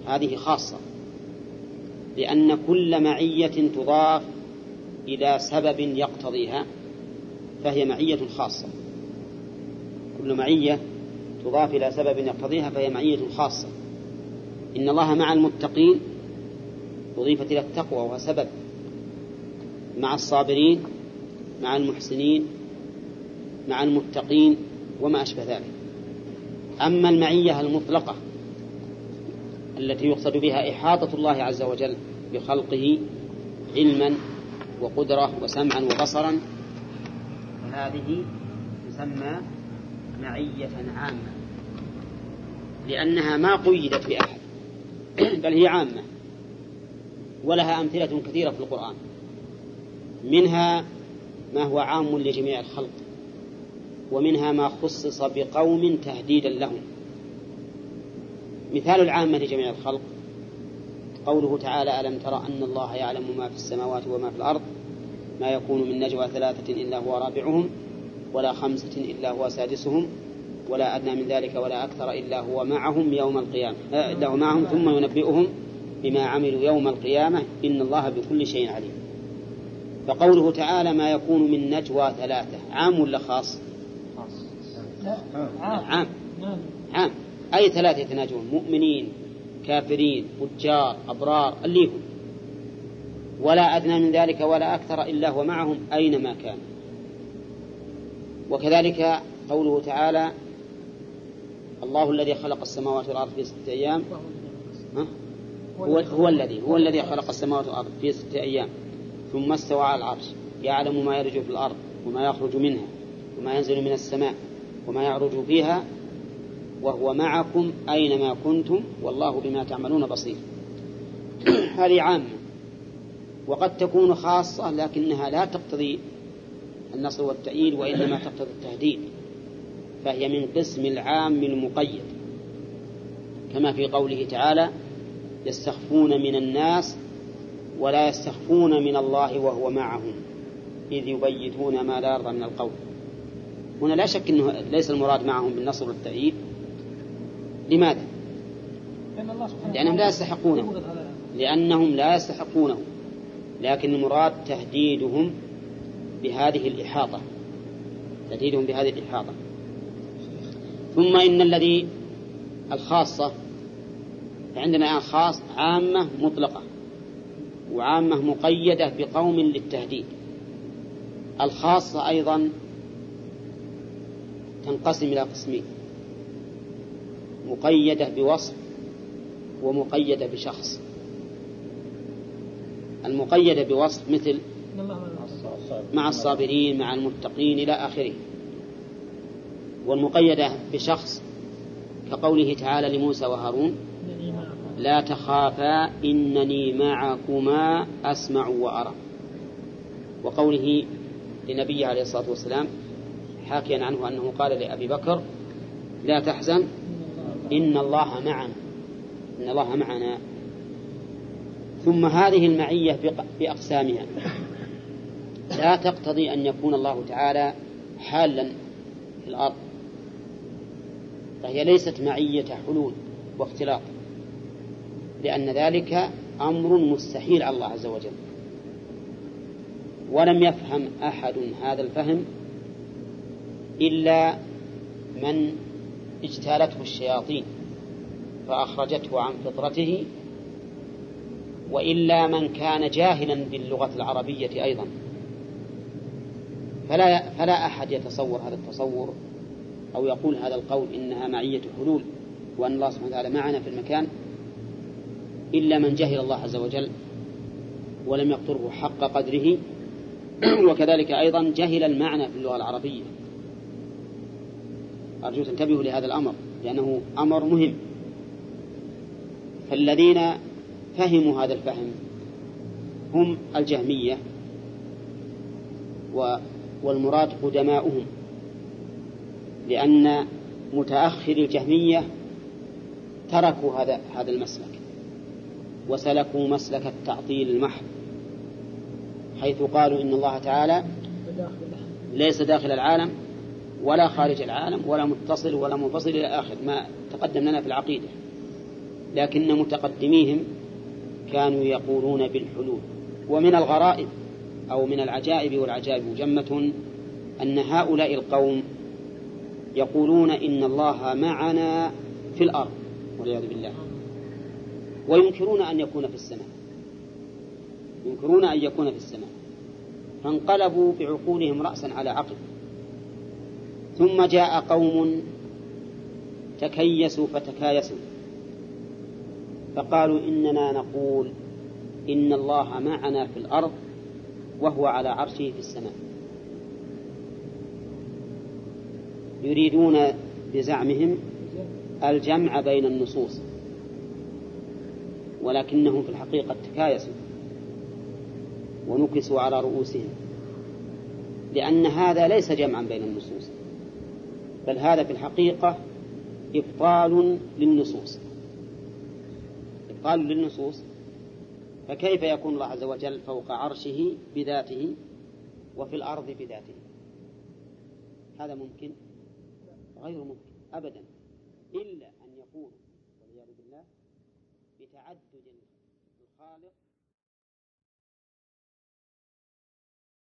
هذه خاصة. لأن كل معية تضاف إلى سبب يقتضيها فهي معية خاصة. كل معية تضاف إلى سبب يقتضيها فهي معية خاصة. إن الله مع المتقين أضيفت إلى التقوى وهو سبب. مع الصابرين مع المحسنين مع المتقين وما أشبه ذلك. أما المعية المطلقة التي يقصد بها إحاطة الله عز وجل بخلقه علما وقدرة وسمعا وبصرا فهذه تسمى معية عامة لأنها ما قيدت بأحد بل هي عامة ولها أمثلة كثيرة في القرآن. منها ما هو عام لجميع الخلق ومنها ما خصص بقوم تهديدا لهم. مثال العامة لجميع الخلق قوله تعالى ألم ترى أن الله يعلم ما في السماوات وما في الأرض؟ ما يكون من نجوى ثلاثة إلا هو رابعهم ولا خمسة إلا هو سادسهم ولا أدنى من ذلك ولا أكثر إلا هو معهم يوم القيامة إلا هو معهم ثم ينبئهم بما عملوا يوم القيامة. إن الله بكل شيء عليم. فقوله تعالى ما يكون من نجوى ثلاثة عام ولا خاص؟ عام. عام عام. أي ثلاثة يتناجون؟ مؤمنين كافرين فجار أبرار اللي هم. ولا أدنى من ذلك ولا أكثر إلا هو معهم أينما كان. وكذلك قوله تعالى الله الذي خلق السماوات والأرض في ستة أيام؟ هو, هو الذي هو الذي خلق السماوات والأرض في ستة أيام. ثم استوى على العرش يعلم ما يلج في الأرض وما يخرج منها وما ينزل من السماء وما يعرج فيها وهو معكم أينما كنتم والله بما تعملون بصير. هذه عامة وقد تكون خاصة لكنها لا تقتضي النصر والتأييد وإنما تقتضي التهديد فهي من قسم العام المقيد. كما في قوله تعالى يستخفون من الناس ولا يستخفون من الله وهو معهم إذ يبيتون ما لا يرضى من القول. هنا لا شك أنه ليس المراد معهم بالنصر والتأييد. لماذا؟ لأنهم لا يستحقونه. لأنهم لا يستحقونه. لكن المراد تهديدهم بهذه الإحاطة. تهديدهم بهذه الإحاطة. ثم إن الذي الخاصة فعندنا الآن خاص عامة مطلقة. وعامة مقيدة بقوم للتهديد. الخاصة أيضا تنقسم إلى قسمين. مقيدة بوصف ومقيدة بشخص. المقيدة بوصف مثل مع الصابرين مع المتقين إلى آخره. والمقيدة بشخص كقوله تعالى لموسى وهارون لا تخافا إنني معكما أسمع وأرى. وقوله لنبيه عليه الصلاة والسلام حاكيا عنه أنه قال لأبي بكر لا تحزن إن الله معنا إن الله معنا. ثم هذه المعية بأقسامها. لا تقتضي أن يكون الله تعالى حالا في الأرض. فهي ليست معية حلول واختلاط. لأن ذلك أمر مستحيل على الله عز وجل. ولم يفهم أحد هذا الفهم إلا من اجتالته الشياطين فأخرجته عن فطرته وإلا من كان جاهلا باللغة العربية أيضا. فلا فلا أحد يتصور هذا التصور أو يقول هذا القول إنها معية حلول وأن الله سبحانه وتعالى معنا في المكان. إلا من جهل الله عز وجل ولم يقدره حق قدره. وكذلك أيضا جهل المعنى في اللغة العربية. أرجو تنتبهوا لهذا الأمر لأنه أمر مهم. فالذين فهموا هذا الفهم هم الجهمية والمراد قدماؤهم. لأن متأخر الجهمية تركوا هذا هذا المسلك. وسلكوا مسلك التعطيل المحض حيث قالوا إن الله تعالى ليس داخل العالم ولا خارج العالم ولا متصل ولا منفصل إلى آخر ما تقدم لنا في العقيدة لكن متقدميهم كانوا يقولون بالحلول. ومن الغرائب أو من العجائب والعجائب جمة أن هؤلاء القوم يقولون إن الله معنا في الأرض والعياذ بالله. وينكرون أن يكون في السماء. ينكرون أن يكون في السماء. فانقلبوا بعقولهم رأسا على عقل. ثم جاء قوم تكيسوا فتكايسوا. فقالوا إننا نقول إن الله معنا في الأرض وهو على عرشه في السماء. يريدون بزعمهم الجمع بين النصوص. ولكنهم في الحقيقة تكايسوا ونكسوا على رؤوسهم. لأن هذا ليس جمعا بين النصوص. بل هذا في الحقيقة إبطال للنصوص. إبطال للنصوص. فكيف يكون الله عز وجل فوق عرشه بذاته وفي الأرض بذاته؟ هذا ممكن غير ممكن أبدا. إلا